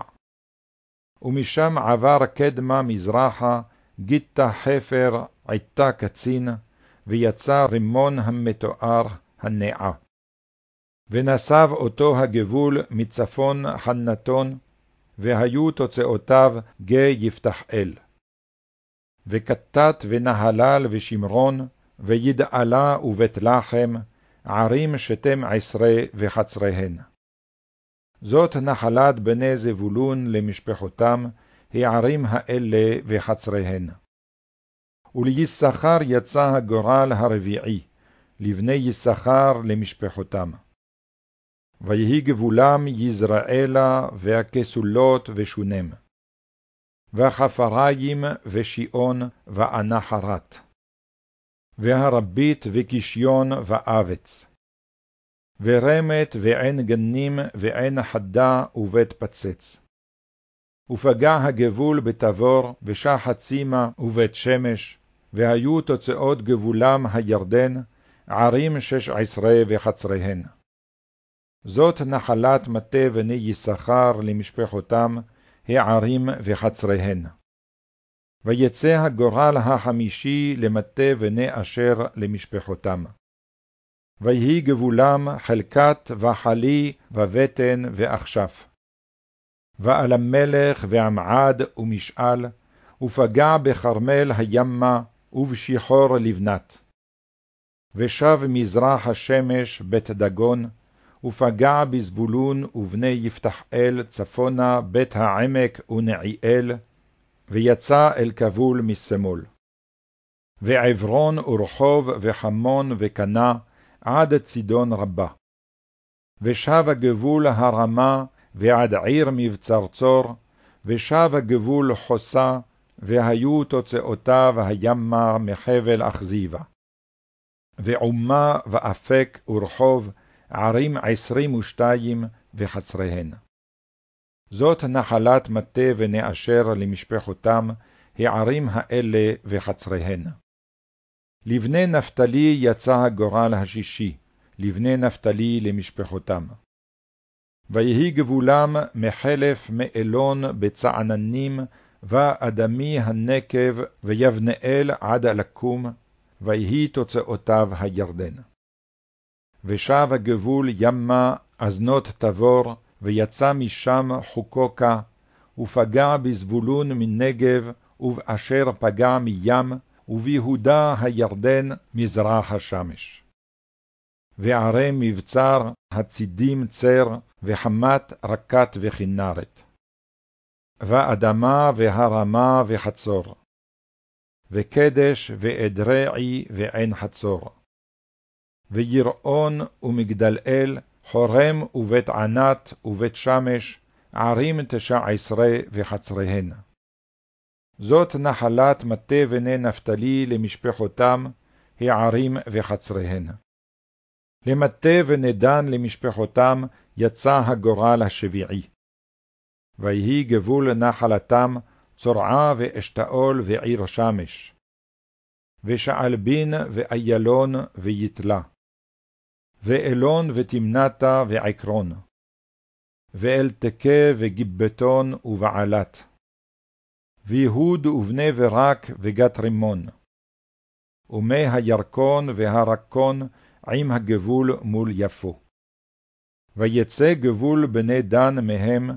ומשם עבר קדמה מזרחה, גיתה חפר, עתה קצין, ויצא רימון המתואר הנעה. ונסב אותו הגבול מצפון חנתון, והיו תוצאותיו גיא יפתח אל. וכתת ונהלל ושמרון, וידעלה ובית לחם, ערים שתם עשרה וחצריהן. זאת נחלת בני זבולון למשפחותם, הערים האלה וחצריהן. וליששכר יצא הגורל הרביעי, לבני יששכר למשפחותם. ויהי גבולם יזרעאלה והכסולות ושונם. וחפריים ושיעון ואנחרת. והרבית וקישיון ואבץ. ורמת ועין גנים ועין חדה ובית פצץ. ופגע הגבול בתבור ושחת צימה ובית שמש, והיו תוצאות גבולם הירדן, ערים שש עשרה וחצריהן. זאת נחלת מטה בני יששכר למשפחותם, הערים וחצריהן. ויצא הגורל החמישי למטה בני אשר למשפחותם. ויהי גבולם חלקת וחלי ובטן ואכשף. ועל המלך ועמעד ומשאל, ופגע בכרמל הימה ובשיחור לבנת. ושב מזרח השמש בית דגון, ופגע בזבולון ובני יפתחאל צפונה בית העמק ונעיאל, ויצא אל כבול משמאל. ועברון ורחוב וחמון וקנה עד צידון רבה. ושב הגבול הרמה ועד עיר מבצרצור, ושב הגבול חוסה, והיו תוצאותיו הימה מחבל אכזיבה. ועומה ואפק ורחוב, ערים עשרים ושתיים וחצריהן. זאת נחלת מטה בני אשר למשפחותם, הערים האלה וחצריהן. לבני נפתלי יצא הגורל השישי, לבני נפתלי למשפחותם. ויהי גבולם מחלף מאלון בצעננים, ואדמי הנקב, ויבנאל עד לקום, ויהי תוצאותיו הירדן. ושב הגבול ימה אזנות תבור, ויצא משם חוקוקה, ופגע בזבולון מנגב, ובאשר פגע מים, וביהודה הירדן מזרח השמש. וערי מבצר, הצידים צר, וחמת רקת וכנרת. ואדמה והרמה וחצור. וקדש ואדרעי ועין חצור. ויראון ומגדל-אל, חורם ובית ענת ובית שמש, ערים תשע עשרה וחצריהן. זאת נחלת מטה בני נפתלי למשפחותם, הערים וחצריהן. למטה בני דן למשפחותם יצא הגורל השביעי. ויהי גבול נחלתם צורעה ואשתאול ועיר שמש. ושעלבין ואיילון ויתלה. ואלון ותמנתה ועקרון. ואלתקה וגיבטון ובעלת. ויהוד ובני ורק וגת רימון. ומי הירקון והרקון עם הגבול מול יפו. ויצא גבול בני דן מהם,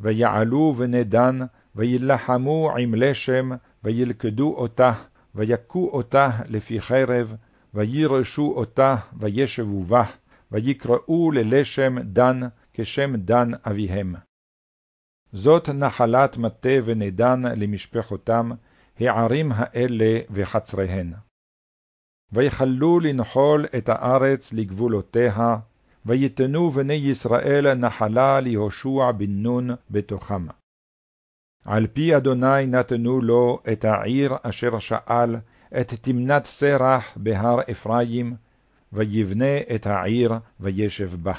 ויעלו בני דן, וילחמו עם לשם, וילכדו אותה, ויכו אותה לפי חרב, וירשו אותה, וישבו בה, ויקראו ללשם דן, כשם דן אביהם. זאת נחלת מטה בני דן למשפחותם, הערים האלה וחצריהן. ויכלו לנחול את הארץ לגבולותיה, ויתנו בני ישראל נחלה ליהושע בן נון בתוכם. על פי אדוני נתנו לו את העיר אשר שאל, את תמנת סרח בהר אפרים, ויבנה את העיר וישב בה.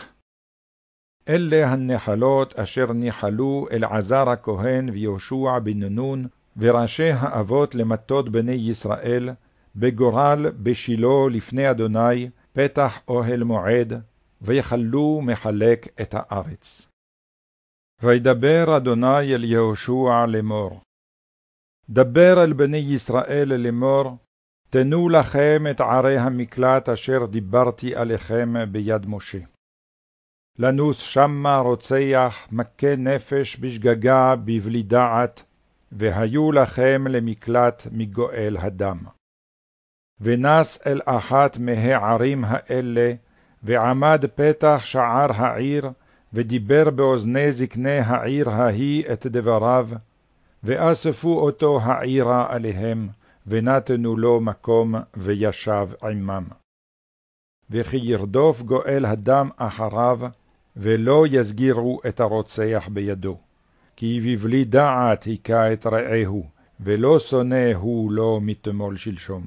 אלה הנחלות אשר ניחלו אלעזר הכהן ויהושע בן נון, וראשי האבות למטות בני ישראל, בגורל בשילה לפני אדוני, פתח אוהל מועד, ויכלו מחלק את הארץ. וידבר אדוני אל יהושע לאמור. דבר אל בני ישראל לאמור, תנו לכם את ערי המקלט אשר דיברתי עליכם ביד משה. לנוס שמה רוצח, מכה נפש בשגגה, בבלי דעת, והיו לכם למקלט מגואל הדם. ונס אל אחת מהערים האלה, ועמד פתח שער העיר, ודיבר באוזני זקני העיר ההיא את דבריו, ואספו אותו העירה עליהם, ונתנו לו מקום, וישב עמם. וכי ירדוף גואל הדם אחריו, ולא יסגירו את הרוצח בידו. כי בבלי דעת היכה את רעהו, ולא שונא הוא לו מתמול שלשום.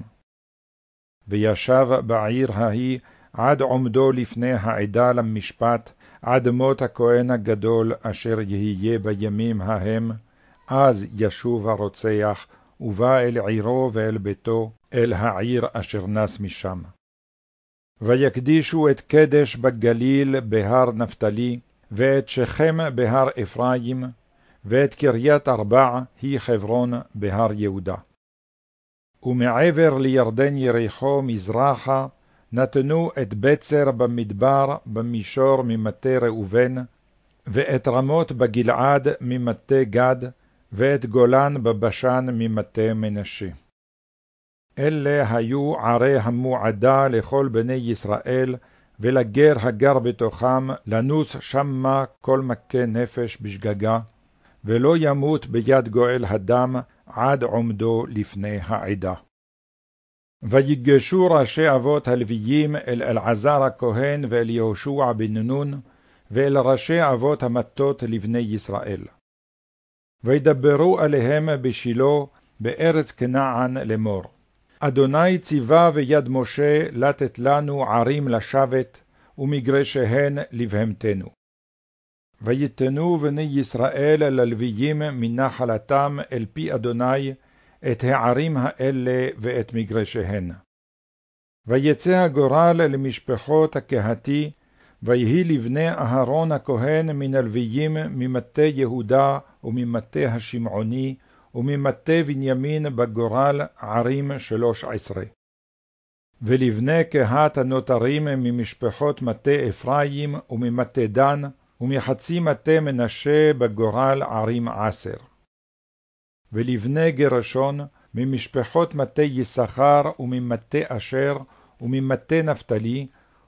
וישב בעיר ההיא עד עומדו לפני העדה למשפט, עד מות הכהן הגדול אשר יהיה בימים ההם, אז ישוב הרוצח, ובא אל עירו ואל ביתו, אל העיר אשר נס משם. ויקדישו את קדש בגליל בהר נפתלי, ואת שכם בהר אפרים, ואת קריית ארבע היא חברון בהר יהודה. ומעבר לירדן יריחו מזרחה, נתנו את בצר במדבר במישור ממטה ראובן, ואת רמות בגלעד ממטה גד, ואת גולן בבשן ממטה מנשה. אלה היו ערי המועדה לכל בני ישראל, ולגר הגר בתוכם, לנוס שמה כל מכה נפש בשגגה, ולא ימות ביד גואל הדם עד עומדו לפני העדה. ויגשו ראשי אבות הלוויים אל אלעזר הכהן ואל יהושע בן נון, ואל ראשי אבות המטות לבני ישראל. וידברו עליהם בשילה, בארץ כנען לאמור. אדוני ציווה ביד משה לתת לנו ערים לשבת, ומגרשיהן לבהמתנו. ויתנו בני ישראל ללוויים מנחלתם אל פי אדוני את הערים האלה ואת מגרשיהן. ויצא הגורל למשפחות הקהתי, ויהי לבני אהרון הכהן מן הלוויים ממטה יהודה וממטה השמעוני, וממטה בנימין בגורל ערים שלוש עשרה. ולבני קהת הנותרים ממשפחות מטה אפרים וממטה דן, ומחצי מטה מנשה בגורל ערים עשר. ולבני גרשון ממשפחות מטה יששכר וממטה אשר וממטה נפתלי,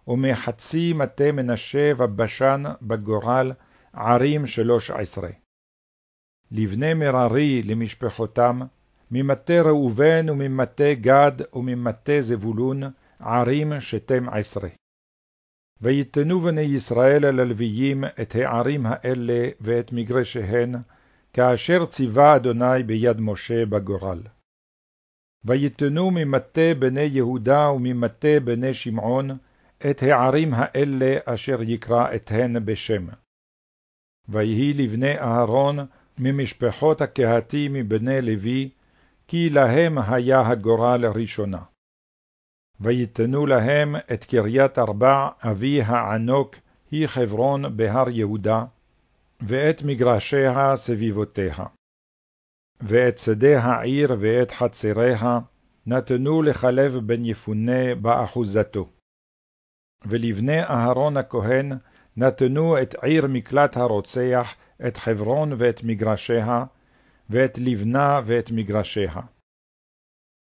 ומחצי מטה מנשה ובשן בגורל ערים שלוש עשרה. לבני מררי למשפחותם, ממטה ראובן וממטה גד וממטה זבולון, ערים שתים עשרה. ויתנו בני ישראל ללוויים את הערים האלה ואת מגרשיהן, כאשר ציווה אדוני ביד משה בגורל. ויתנו ממטה בני יהודה וממטה בני שמעון את הערים האלה אשר יקרא אתהן בשם. ויהי לבני אהרון ממשפחות הקהתי מבני לוי, כי להם היה הגורל ראשונה. ויתנו להם את קריית ארבע אבי הענוק, היא חברון בהר יהודה, ואת מגרשיה סביבותיה. ואת שדה העיר ואת חצריה נתנו לחלב בן יפונה באחוזתו. ולבני אהרון הכהן נתנו את עיר מקלט הרוצח, את חברון ואת מגרשיה, ואת לבנה ואת מגרשיה.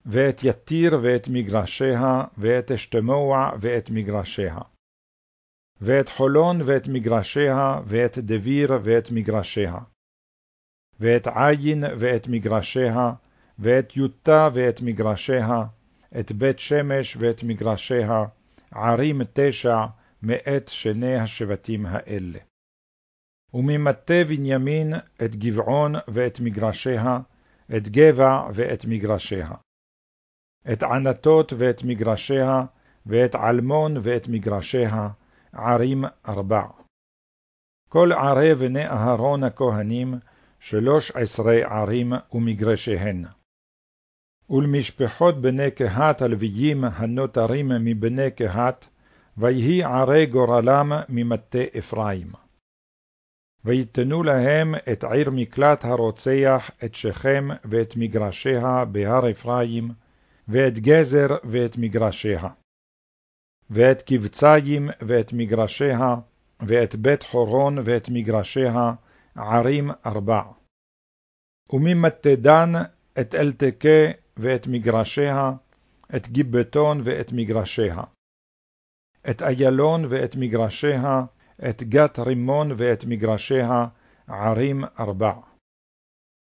ואת יתיר ואת מגרשיה, ואת אשתמוע ואת מגרשיה. ואת חולון ואת מגרשיה, ואת דביר ואת מגרשיה. ואת עין ואת מגרשיה, ואת יוטה ואת מגרשיה, את בית שמש ואת מגרשיה, ערים תשע מאת שני השבטים האלה. וממטה בנימין את גבעון ואת מגרשיה, את גבע ואת מגרשיה. את ענתות ואת מגרשיה, ואת עלמון ואת מגרשיה, ערים ארבע. כל ערי בני אהרון הכהנים, שלוש עשרה ערים ומגרשיהן. ולמשפחות בני קהת הלוויים הנותרים מבני קהת, ויהי ערי גורלם ממטה אפרים. ויתנו להם את עיר מקלט הרוצח, את שכם ואת מגרשיה בהר אפרים, ואת גזר ואת מגרשיה. ואת קבציים ואת מגרשיה, ואת בית חורון ואת מגרשיה, ערים ארבע. וממטה דן את אלתקה ואת מגרשיה, את גיבטון ואת מגרשיה. את איילון ואת מגרשיה, את גת רימון ואת מגרשיה, ערים ארבע.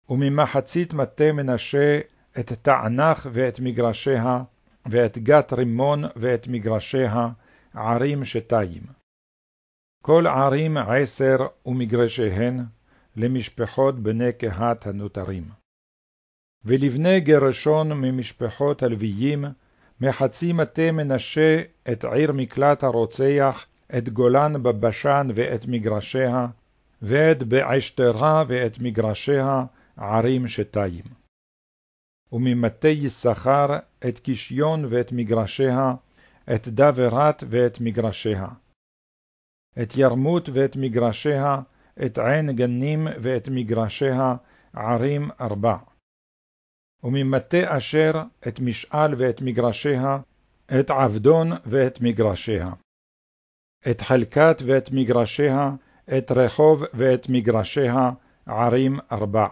וממחצית מטה מנשה את תענך ואת מגרשיה, ואת גת רימון ואת מגרשיה, ערים שתיים. כל ערים עשר ומגרשיהן, למשפחות בני קהת הנותרים. ולבני גרשון ממשפחות הלוויים, מחצי מטה מנשה את עיר מקלט הרוצח, את גולן בבשן ואת מגרשיה, ואת בעשתרה ואת מגרשיה, ערים שתיים. וממטה יששכר את קישיון ואת מגרשיה, את דברת ואת מגרשיה. את ירמות ואת מגרשיה, את עין גנים ואת מגרשיה, ערים ארבע. וממטה אשר את משעל ואת מגרשיה, את עבדון ואת מגרשיה. את חלקת ואת מגרשיה, את רחוב ואת מגרשיה, ערים ארבע.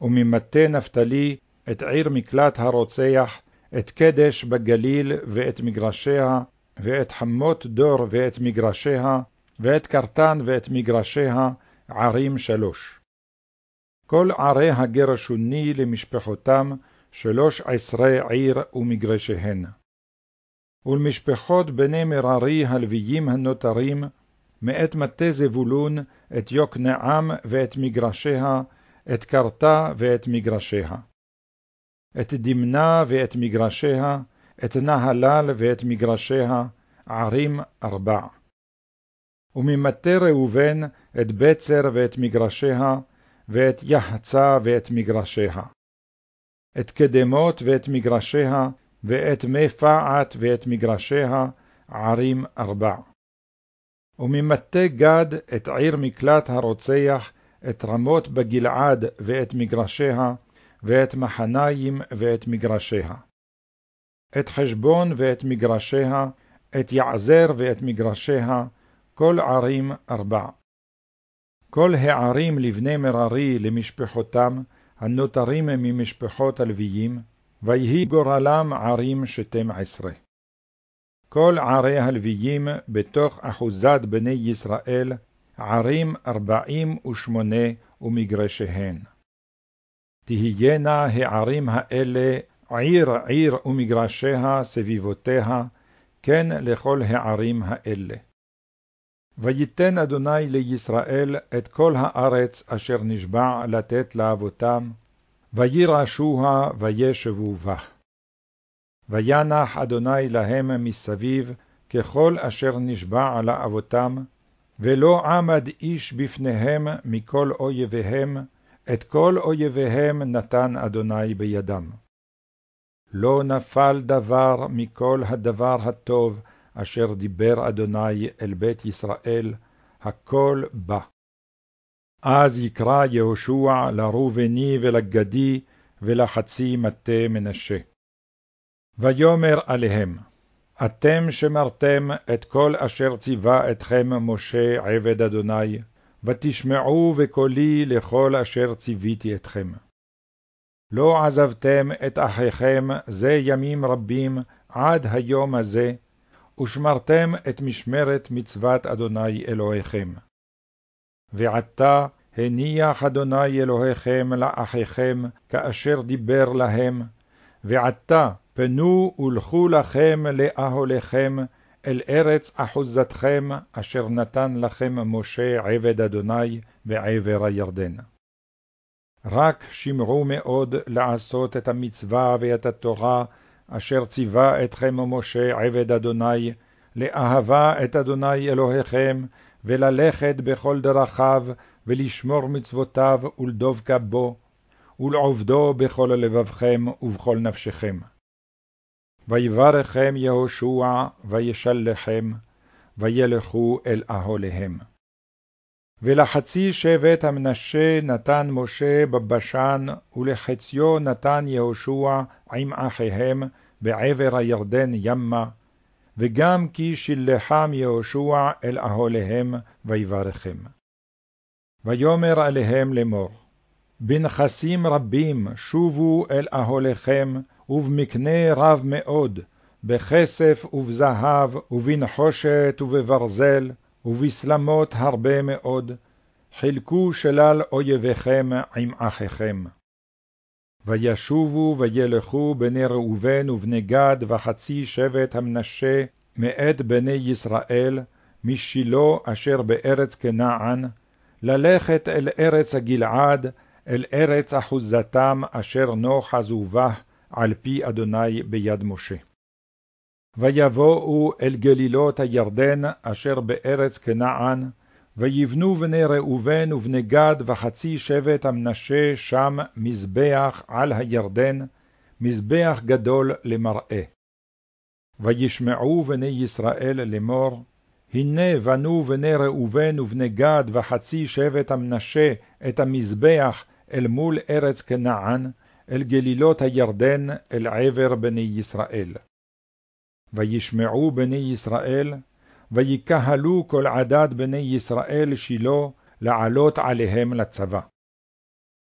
וממטה נפתלי את עיר מקלט הרוצח, את קדש בגליל ואת מגרשיה, ואת חמות דור ואת מגרשיה, ואת קרטן ואת מגרשיה, ערים שלוש. כל ערי הגרשוני למשפחותם, שלוש עשרה עיר ומגרשיהן. ולמשפחות בני מררי הלוויים הנותרים, מאת מטה זבולון, את יוקנעם ואת מגרשיה, את קרתה ואת מגרשיה. את דמנה ואת מגרשיה, את נהלל ואת מגרשיה, ערים ארבע. וממטה ראובן את בצר ואת מגרשיה, ואת יחצה ואת מגרשיה. את קדמות ואת מגרשיה, ואת מי פעעת ואת מגרשיה, ערים ארבע. וממטה גד את עיר מקלט הרוצח, את רמות בגלעד ואת מגרשיה, ואת מחניים ואת מגרשיה. את חשבון ואת מגרשיה, את יעזר ואת מגרשיה, כל ערים ארבע. כל הערים לבני מררי למשפחותם, הנותרים ממשפחות הלוויים, ויהי גורלם ערים שתים עשרה. כל ערי הלוויים בתוך אחוזת בני ישראל, ערים ארבעים ושמונה ומגרשיהן. תהיינה הערים האלה עיר עיר ומגרשיה סביבותיה, כן לכל הערים האלה. ויתן אדוני לישראל את כל הארץ אשר נשבע לתת לאבותם, וירעשוה וישבו בה. וינח אדוני להם מסביב, ככל אשר נשבע לאבותם, ולא עמד איש בפניהם מכל אויביהם, את כל אויביהם נתן אדוני בידם. לא נפל דבר מכל הדבר הטוב, אשר דיבר אדוני אל בית ישראל, הכל בא. אז יקרא יהושע לראובני ולגדי ולחצי מטה מנשה. ויאמר עליהם, אתם שמרתם את כל אשר ציווה אתכם משה עבד אדוני, ותשמעו בקולי לכל אשר ציוויתי אתכם. לא עזבתם את אחיכם זה ימים רבים עד היום הזה, ושמרתם את משמרת מצוות אדוני אלוהיכם. ועתה הניח אדוני אלוהיכם לאחיכם, כאשר דיבר להם, ועתה פנו ולכו לכם לאהוליכם, אל ארץ אחוזתכם, אשר נתן לכם משה עבד אדוני בעבר הירדן. רק שמעו מאוד לעשות את המצווה ואת התורה, אשר ציווה אתכם משה עבד אדוני, לאהבה את אדוני אלוהיכם, וללכת בכל דרכיו, ולשמור מצוותיו ולדבקה בו, ולעובדו בכל לבבכם ובכל נפשכם. ויברכם יהושע, וישלחם, וילכו אל אהליהם. ולחצי שבט המנשה נתן משה בבשן, ולחציו נתן יהושע עם אחיהם בעבר הירדן ימה, וגם כי שילחם יהושע אל אהליהם, ויברכם. ויאמר עליהם לאמור, בנכסים רבים שובו אל אהליכם, ובמקנה רב מאוד, בכסף ובזהב, ובנחושת ובברזל, ובסלמות הרבה מאוד, חילקו שלל אויביכם עם אחיכם. וישובו וילכו בני ראובן ובני גד וחצי שבט המנשה מאת בני ישראל, משילה אשר בארץ כנען, ללכת אל ארץ הגלעד, אל ארץ אחוזתם אשר נוח עזובה, על פי אדוני ביד משה. ויבואו אל גלילות הירדן אשר בארץ כנען, ויבנו בני ראובן ובני גד וחצי שבט המנשה שם מזבח על הירדן, מזבח גדול למראה. וישמעו בני ישראל לאמור, הנה בנו בני ראובן ובני גד וחצי שבט המנשה את המזבח אל מול ארץ כנען, אל גלילות הירדן, אל עבר בני ישראל. וישמעו בני ישראל, ויקהלו כל עדת בני ישראל שילה, לעלות עליהם לצבא.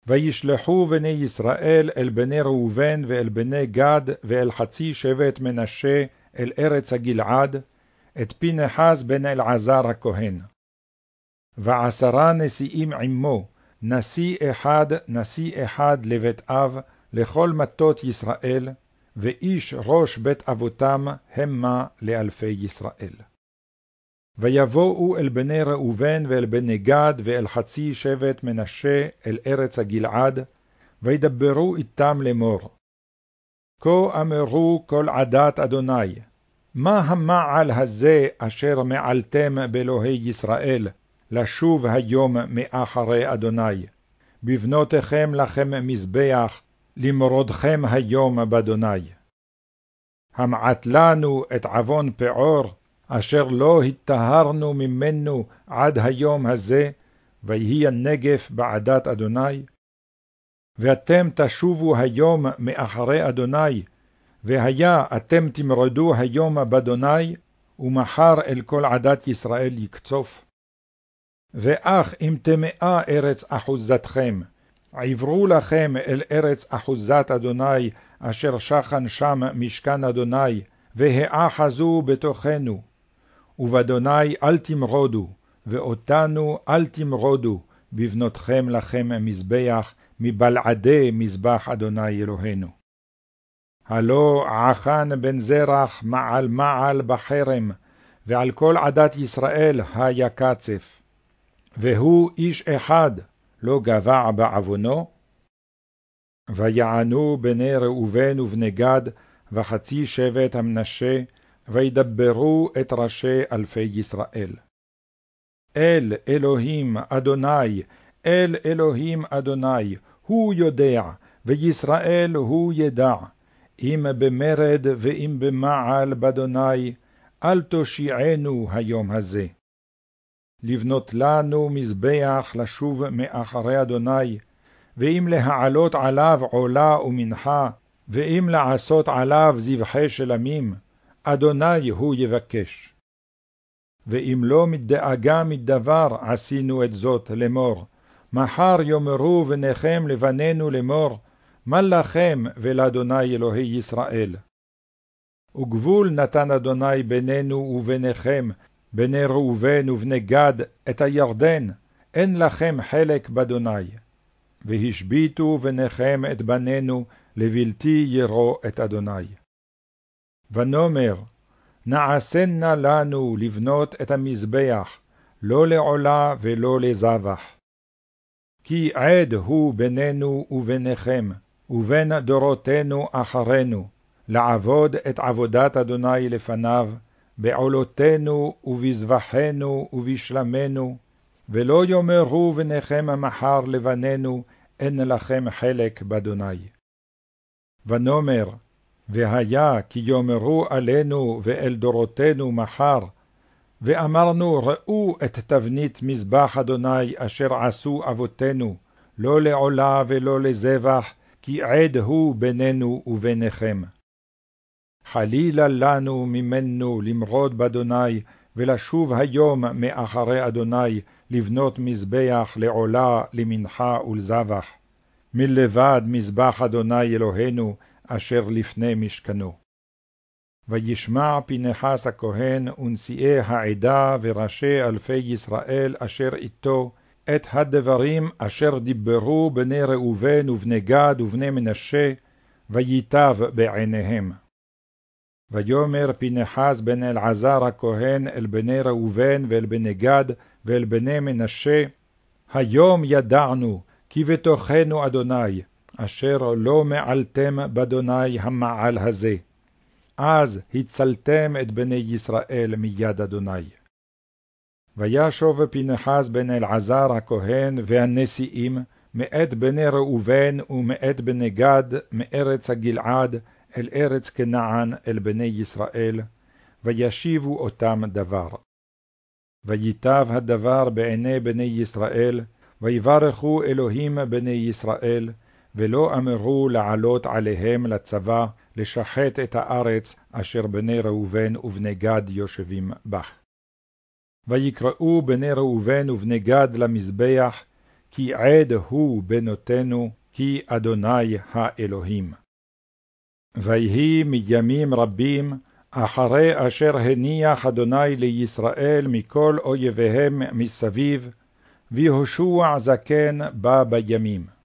וישלחו בני ישראל אל בני ראובן ואל בני גד ואל חצי שבט מנשה אל ארץ הגלעד, את פנחס בן אלעזר הכהן. ועשרה נשיאים עמו, נשיא אחד, נשיא אחד לבית אב, לכל מטות ישראל, ואיש ראש בית אבותם המה לאלפי ישראל. ויבואו אל בני ראובן ואל בני גד ואל חצי שבט מנשה אל ארץ הגלעד, וידברו איתם לאמור. כה אמרו כל עדת אדוני, מה המעל הזה אשר מעלתם באלוהי ישראל, לשוב היום מאחרי אדוני? בבנותיכם לכם מזבח, למרודכם היום באדוני. המעט לנו את עוון פעור, אשר לא התטהרנו ממנו עד היום הזה, ויהי הנגף בעדת אדוני? ואתם תשובו היום מאחרי אדוני, והיה אתם תמרדו היום באדוני, ומחר אל כל עדת ישראל יקצוף. ואך אם טמאה ארץ אחוזתכם, עברו לכם אל ארץ אחוזת אדוני, אשר שכן שם משכן אדוני, והאחזו בתוכנו. ובאדוני אל תמרודו, ואותנו אל תמרודו, בבנותכם לכם מזבח, מבלעדי מזבח אדוני אלוהינו. הלא עכן בן זרח מעל מעל בחרם, ועל כל עדת ישראל היה קצף. והוא איש אחד, לא גבע בעוונו? ויענו בני ראובן ובני גד, וחצי שבט המנשה, וידברו את ראשי אלפי ישראל. אל אלוהים אדוני, אל אלוהים אדוני, הוא יודע, וישראל הוא ידע, אם במרד ואם במעל באדוני, אל תושיענו היום הזה. לבנות לנו מזבח לשוב מאחרי אדוני, ואם להעלות עליו עולה ומנחה, ואם לעשות עליו זבחי שלמים, אדוני הוא יבקש. ואם לא מדאגה מדבר עשינו את זאת לאמור, מחר יאמרו בניכם לבנינו לאמור, מה לכם ולאדוני אלוהי ישראל? וגבול נתן אדוני בינינו וביניכם, בני ראובן ובני גד, את הירדן, אין לכם חלק באדוני. והשביתו ביניכם את בנינו, לבלתי ירו את אדוני. ונאמר, נעשנה לנו לבנות את המזבח, לא לעולה ולא לזבח. כי עד הוא בינינו וביניכם, ובין דורותינו אחרינו, לעבוד את עבודת אדוני לפניו, בעולותינו ובזבחנו ובשלמנו, ולא יאמרו ביניכם מחר לבנינו, אין לכם חלק באדוני. ונאמר, והיה כי יאמרו עלינו ואל דורותינו מחר, ואמרנו ראו את תבנית מזבח אדוני אשר עשו אבותינו, לא לעולה ולא לזבח, כי עד הוא בינינו וביניכם. חלילה לנו ממנו למרוד באדוני, ולשוב היום מאחרי אדוני, לבנות מזבח לעולה, למנחה ולזבח, מלבד מזבח אדוני אלוהינו, אשר לפני משכנו. וישמע פנחס הכהן ונשיאי העדה וראשי אלפי ישראל אשר איתו את הדברים אשר דיברו בני ראובן ובני גד ובני מנשה, וייטב בעיניהם. ויאמר פנחס בן אלעזר הכהן אל בני ראובן ואל בני גד ואל בני מנשה, היום ידענו כי בתוכנו אדוני, אשר לא מעלתם באדוני המעל הזה. אז הצלתם את בני ישראל מיד אדוני. וישוב פנחס בן אלעזר הכהן והנשיאים מאת בני ראובן ומאת בני גד מארץ הגלעד אל ארץ כנען אל בני ישראל, וישיבו אותם דבר. ויטב הדבר בעיני בני ישראל, ויברכו אלוהים בני ישראל, ולא אמרו לעלות עליהם לצבא, לשחט את הארץ אשר בני ראובן ובני גד יושבים בה. ויקראו בני ראובן ובני גד למזבח, כי עד הוא בנותינו, כי אדוני האלוהים. ויהי מימים רבים, אחרי אשר הניח אדוני לישראל מכל אויביהם מסביב, ויהושע זקן בא בימים.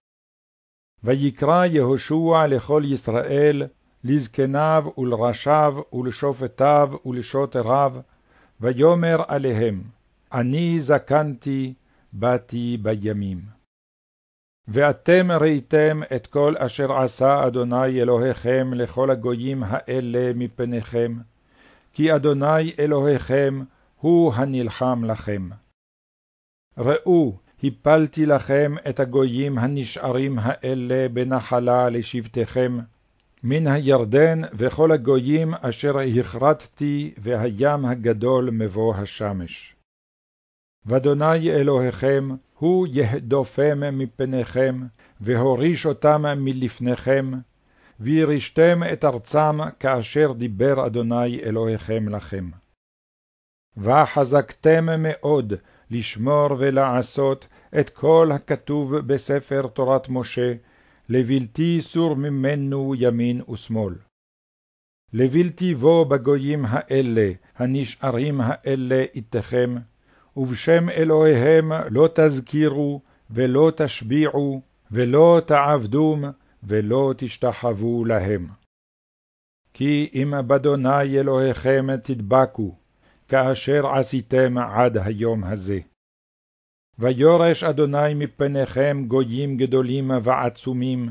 ויקרא יהושע לכל ישראל, לזקניו ולראשיו ולשופטיו ולשוטריו, ויאמר עליהם, אני זקנתי, באתי בימים. ואתם ראיתם את כל אשר עשה אדוני אלוהיכם לכל הגויים האלה מפניכם, כי אדוני אלוהיכם הוא הנלחם לכם. ראו, הפלתי לכם את הגויים הנשארים האלה בנחלה לשבטיכם, מן הירדן וכל הגויים אשר הכרתתי, והים הגדול מבוא השמש. ואדוני אלוהיכם, הוא יהדופם מפניכם, והוריש אותם מלפניכם, וירישתם את ארצם כאשר דיבר אדוני אלוהיכם לכם. וחזקתם מאוד לשמור ולעשות את כל הכתוב בספר תורת משה, לבלתי סור ממנו ימין ושמאל. לבלתי בו בגויים האלה, הנשארים האלה איתכם, ובשם אלוהיהם לא תזכירו, ולא תשביעו, ולא תעבדום, ולא תשתחוו להם. כי אם באדוני אלוהיכם תדבקו, כאשר עשיתם עד היום הזה. ויורש אדוני מפניכם גויים גדולים ועצומים,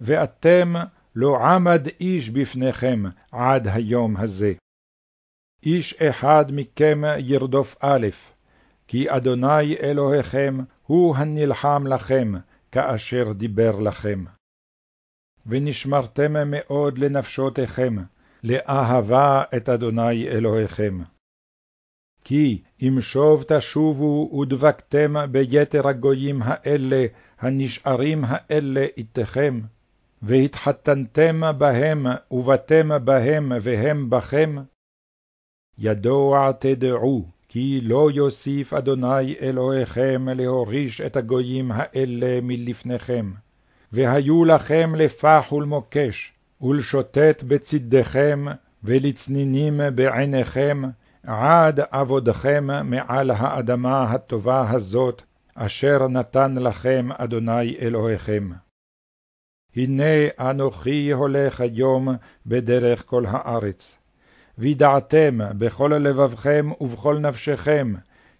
ואתם לא עמד איש בפניכם עד היום הזה. איש אחד מכם ירדוף א', כי אדוני אלוהיכם הוא הנלחם לכם, כאשר דיבר לכם. ונשמרתם מאוד לנפשותיכם, לאהבה את אדוני אלוהיכם. כי אם שוב תשובו ודבקתם ביתר הגויים האלה, הנשארים האלה איתכם, והתחתנתם בהם, ובתם בהם, והם בכם, ידוע תדעו, כי לא יוסיף אדוני אלוהיכם להוריש את הגויים האלה מלפניכם, והיו לכם לפח ולמוקש, ולשוטט בצדכם, ולצנינים בעיניכם, עד עבודכם מעל האדמה הטובה הזאת, אשר נתן לכם אדוני אלוהיכם. הנה אנוכי הולך היום בדרך כל הארץ. וידעתם בכל לבבכם ובכל נפשכם,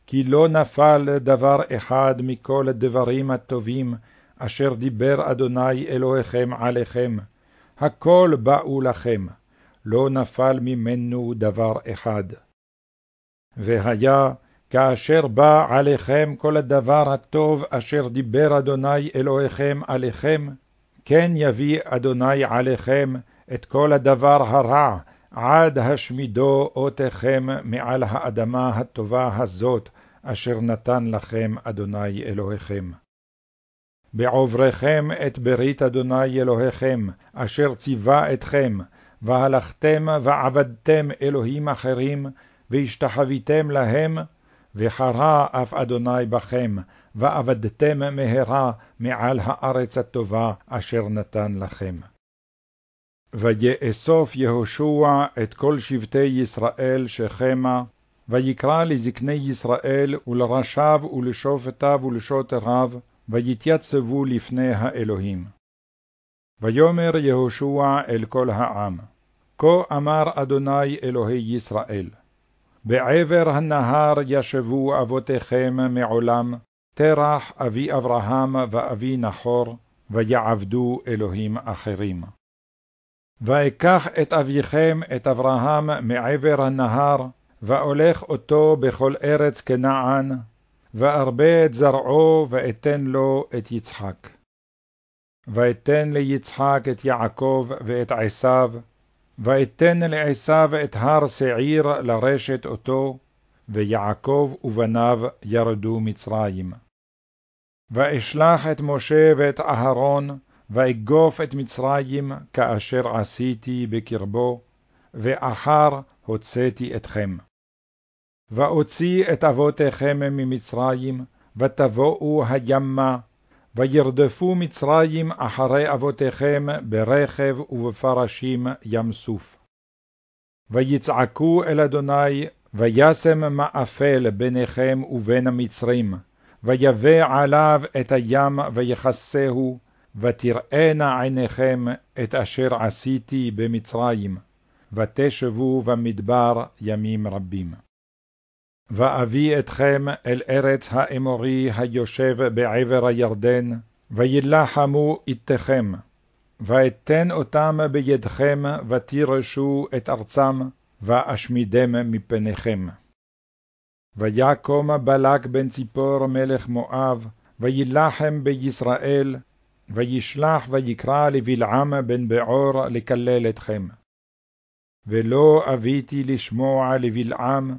כי לא נפל דבר אחד מכל הדברים הטובים, אשר דיבר אדוני אלוהיכם עליכם, הכל באו לכם, לא נפל ממנו דבר אחד. והיה, כאשר בא עליכם כל הדבר הטוב אשר דיבר אדוני אלוהיכם עליכם, כן יביא אדוני עליכם את כל הדבר הרע, עד השמידו אותכם מעל האדמה הטובה הזאת, אשר נתן לכם אדוני אלוהיכם. בעוברכם את ברית אדוני אלוהיכם, אשר ציווה אתכם, והלכתם ועבדתם אלוהים אחרים, והשתחוויתם להם, וחרה אף אדוני בכם, ועבדתם מהרה מעל הארץ הטובה אשר נתן לכם. ויאסוף יהושע את כל שבטי ישראל שכמה, ויקרא לזקני ישראל ולראשיו ולשופטיו ולשוטריו, ויתייצבו לפני האלוהים. ויאמר יהושע אל כל העם, כה אמר אדוני אלוהי ישראל, בעבר הנהר ישבו אבותיכם מעולם, תרח אבי אברהם ואבי נחור, ויעבדו אלוהים אחרים. ואקח את אביכם, את אברהם, מעבר הנהר, ואולך אותו בכל ארץ כנען, וארבה את זרעו, ואתן לו את יצחק. ואתן ליצחק את יעקב ואת עשיו, ואתן לעשיו את הר שעיר לרשת אותו, ויעקב ובניו ירדו מצרים. ואשלח את משה ואת אהרון, ואגוף את מצרים כאשר עשיתי בקרבו, ואחר הוצאתי אתכם. ואוציא את אבותיכם ממצרים, ותבואו הימה, וירדפו מצרים אחרי אבותיכם ברכב ובפרשים ים סוף. ויצעקו אל אדוני, וישם מאפל ביניכם ובין המצרים, ויבא עליו את הים ויכסהו, ותראינה עיניכם את אשר עשיתי במצרים, ותשבו במדבר ימים רבים. ואביא אתכם אל ארץ האמורי היושב בעבר הירדן, וילחמו איתכם, ואתן אותם בידכם, ותירשו את ארצם, ואשמידם מפניכם. ויקום בלק בן ציפור מלך מואב, וילחם בישראל, וישלח ויקרא לבלעם בן בעור לקלל אתכם. ולא אביתי לשמוע לבלעם,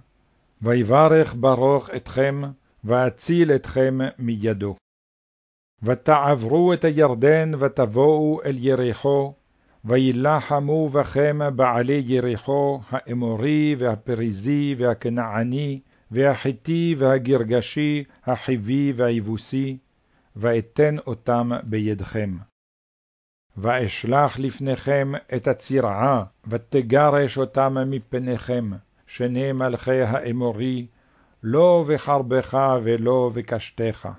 ויברך ברוך אתכם, ואציל אתכם מידו. ותעברו את הירדן, ותבואו אל יריחו, וילחמו בכם בעלי יריחו, האמורי, והפריזי, והכנעני, והחיתי, והגרגשי, החיבי, והיבוסי, ואתן אותם בידכם. ואשלח לפניכם את הצרעה, ותגרש אותם מפניכם, שני מלכי האמורי, לא בחרבך ולא בקשתך.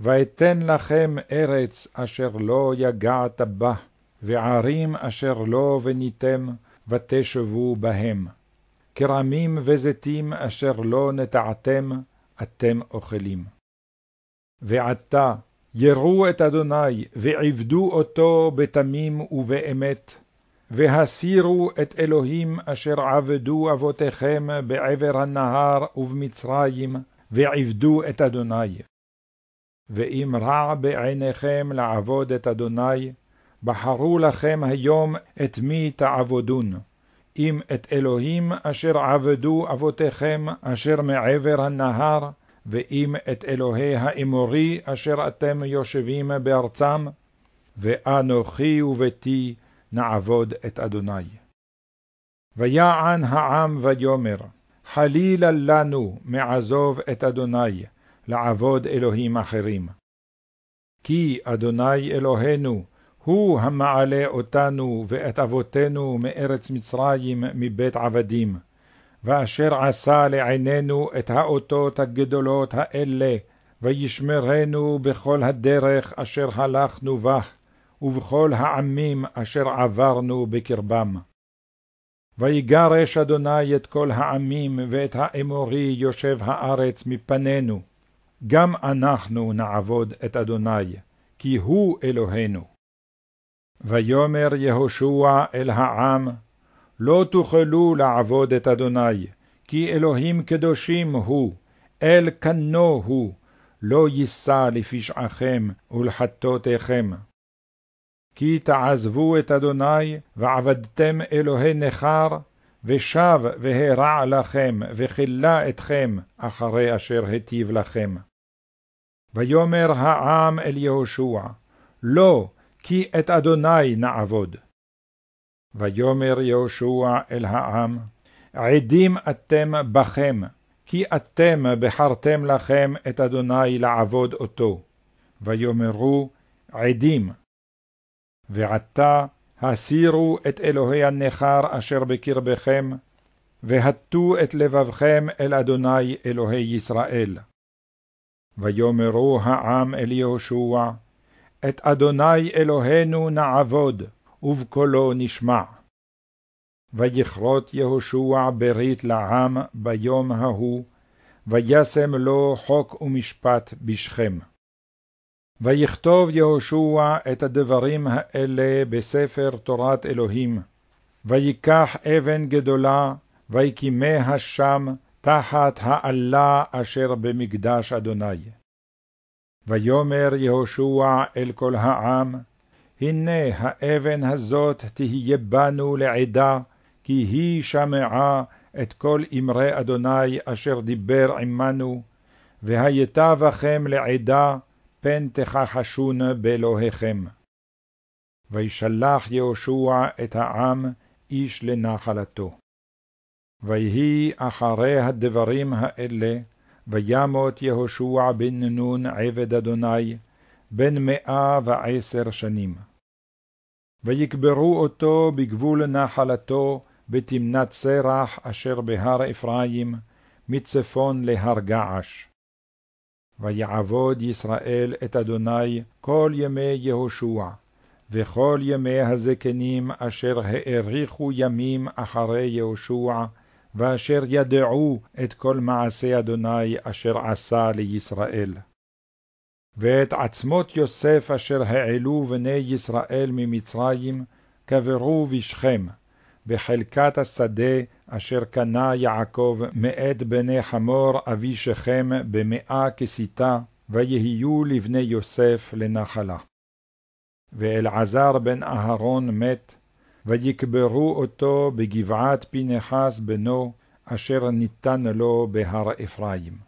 ואתן לכם ארץ אשר לא יגעת בה, וערים אשר לא בניתם, ותשבו בהם. כרמים וזיתים אשר לא נטעתם, אתם אוכלים. ועתה יראו את אדוני, ועבדו אותו בתמים ובאמת, והסירו את אלוהים אשר עבדו אבותיכם בעבר הנהר ובמצרים, ועבדו את אדוני. ואם רע בעיניכם לעבוד את אדוני, בחרו לכם היום את מי תעבודון, אם את אלוהים אשר עבדו אבותיכם אשר מעבר הנהר, ואם את אלוהי האמורי אשר אתם יושבים בארצם, ואנוכי וביתי נעבוד את אדוני. ויען העם ויאמר, חלילה לנו מעזוב את אדוני, לעבוד אלוהים אחרים. כי אדוני אלוהינו, הוא המעלה אותנו ואת אבותינו מארץ מצרים מבית עבדים, ואשר עשה לעינינו את האותות הגדולות האלה, וישמרנו בכל הדרך אשר הלכנו בה, ובכל העמים אשר עברנו בקרבם. ויגרש אדוני את כל העמים ואת האמורי יושב הארץ מפנינו, גם אנחנו נעבוד את אדוני, כי הוא אלוהינו. ויאמר יהושע אל העם, לא תוכלו לעבוד את אדוני, כי אלוהים קדושים הוא, אל כנו הוא, לא יישא לפשעכם ולחטאותיכם. כי תעזבו את אדוני, ועבדתם אלוהי נכר, ושב והרע לכם, וכילה אתכם, אחרי אשר היטיב לכם. ויאמר העם אל יהושע, לא, כי את אדוני נעבוד. ויאמר יהושע אל העם, עדים אתם בכם, כי אתם בחרתם לכם את אדוני לעבוד אותו. ויאמרו, עדים. ועתה הסירו את אלוהי הנכר אשר בקרבכם, והטו את לבבכם אל אדוני אלוהי ישראל. ויאמרו העם אל יהושע, את אדוני אלוהינו נעבוד, ובקולו נשמע. ויכרות יהושע ברית לעם ביום ההוא, וישם לו חוק ומשפט בשכם. ויכתוב יהושע את הדברים האלה בספר תורת אלוהים, ויקח אבן גדולה, ויקימיה שם תחת האלה אשר במקדש אדוני. ויאמר יהושע אל כל העם, הנה האבן הזאת תהיה בנו לעדה, כי היא שמעה את כל אמרי אדוני אשר דיבר עמנו, והייתה בכם לעדה, פן תכחשון באלוהיכם. וישלח יהושע את העם איש לנחלתו. ויהי אחרי הדברים האלה, וימות יהושע בן נון עבד אדוני, בן מאה ועשר שנים. ויקברו אותו בגבול נחלתו, בתמנת סרח אשר בהר אפרים, מצפון להר געש. ויעבוד ישראל את אדוני כל ימי יהושע, וכל ימי הזקנים אשר האריכו ימים אחרי יהושע, ואשר ידעו את כל מעשי אדוני אשר עשה לישראל. ואת עצמות יוסף אשר העלו בני ישראל ממצרים, קברו בשכם, בחלקת השדה אשר קנה יעקב מאת בני חמור אבי שכם במאה כסיתה, ויהיו לבני יוסף לנחלה. ואלעזר בן אהרון מת, ויקברו אותו בגבעת פנחס בנו, אשר ניתן לו בהר אפרים.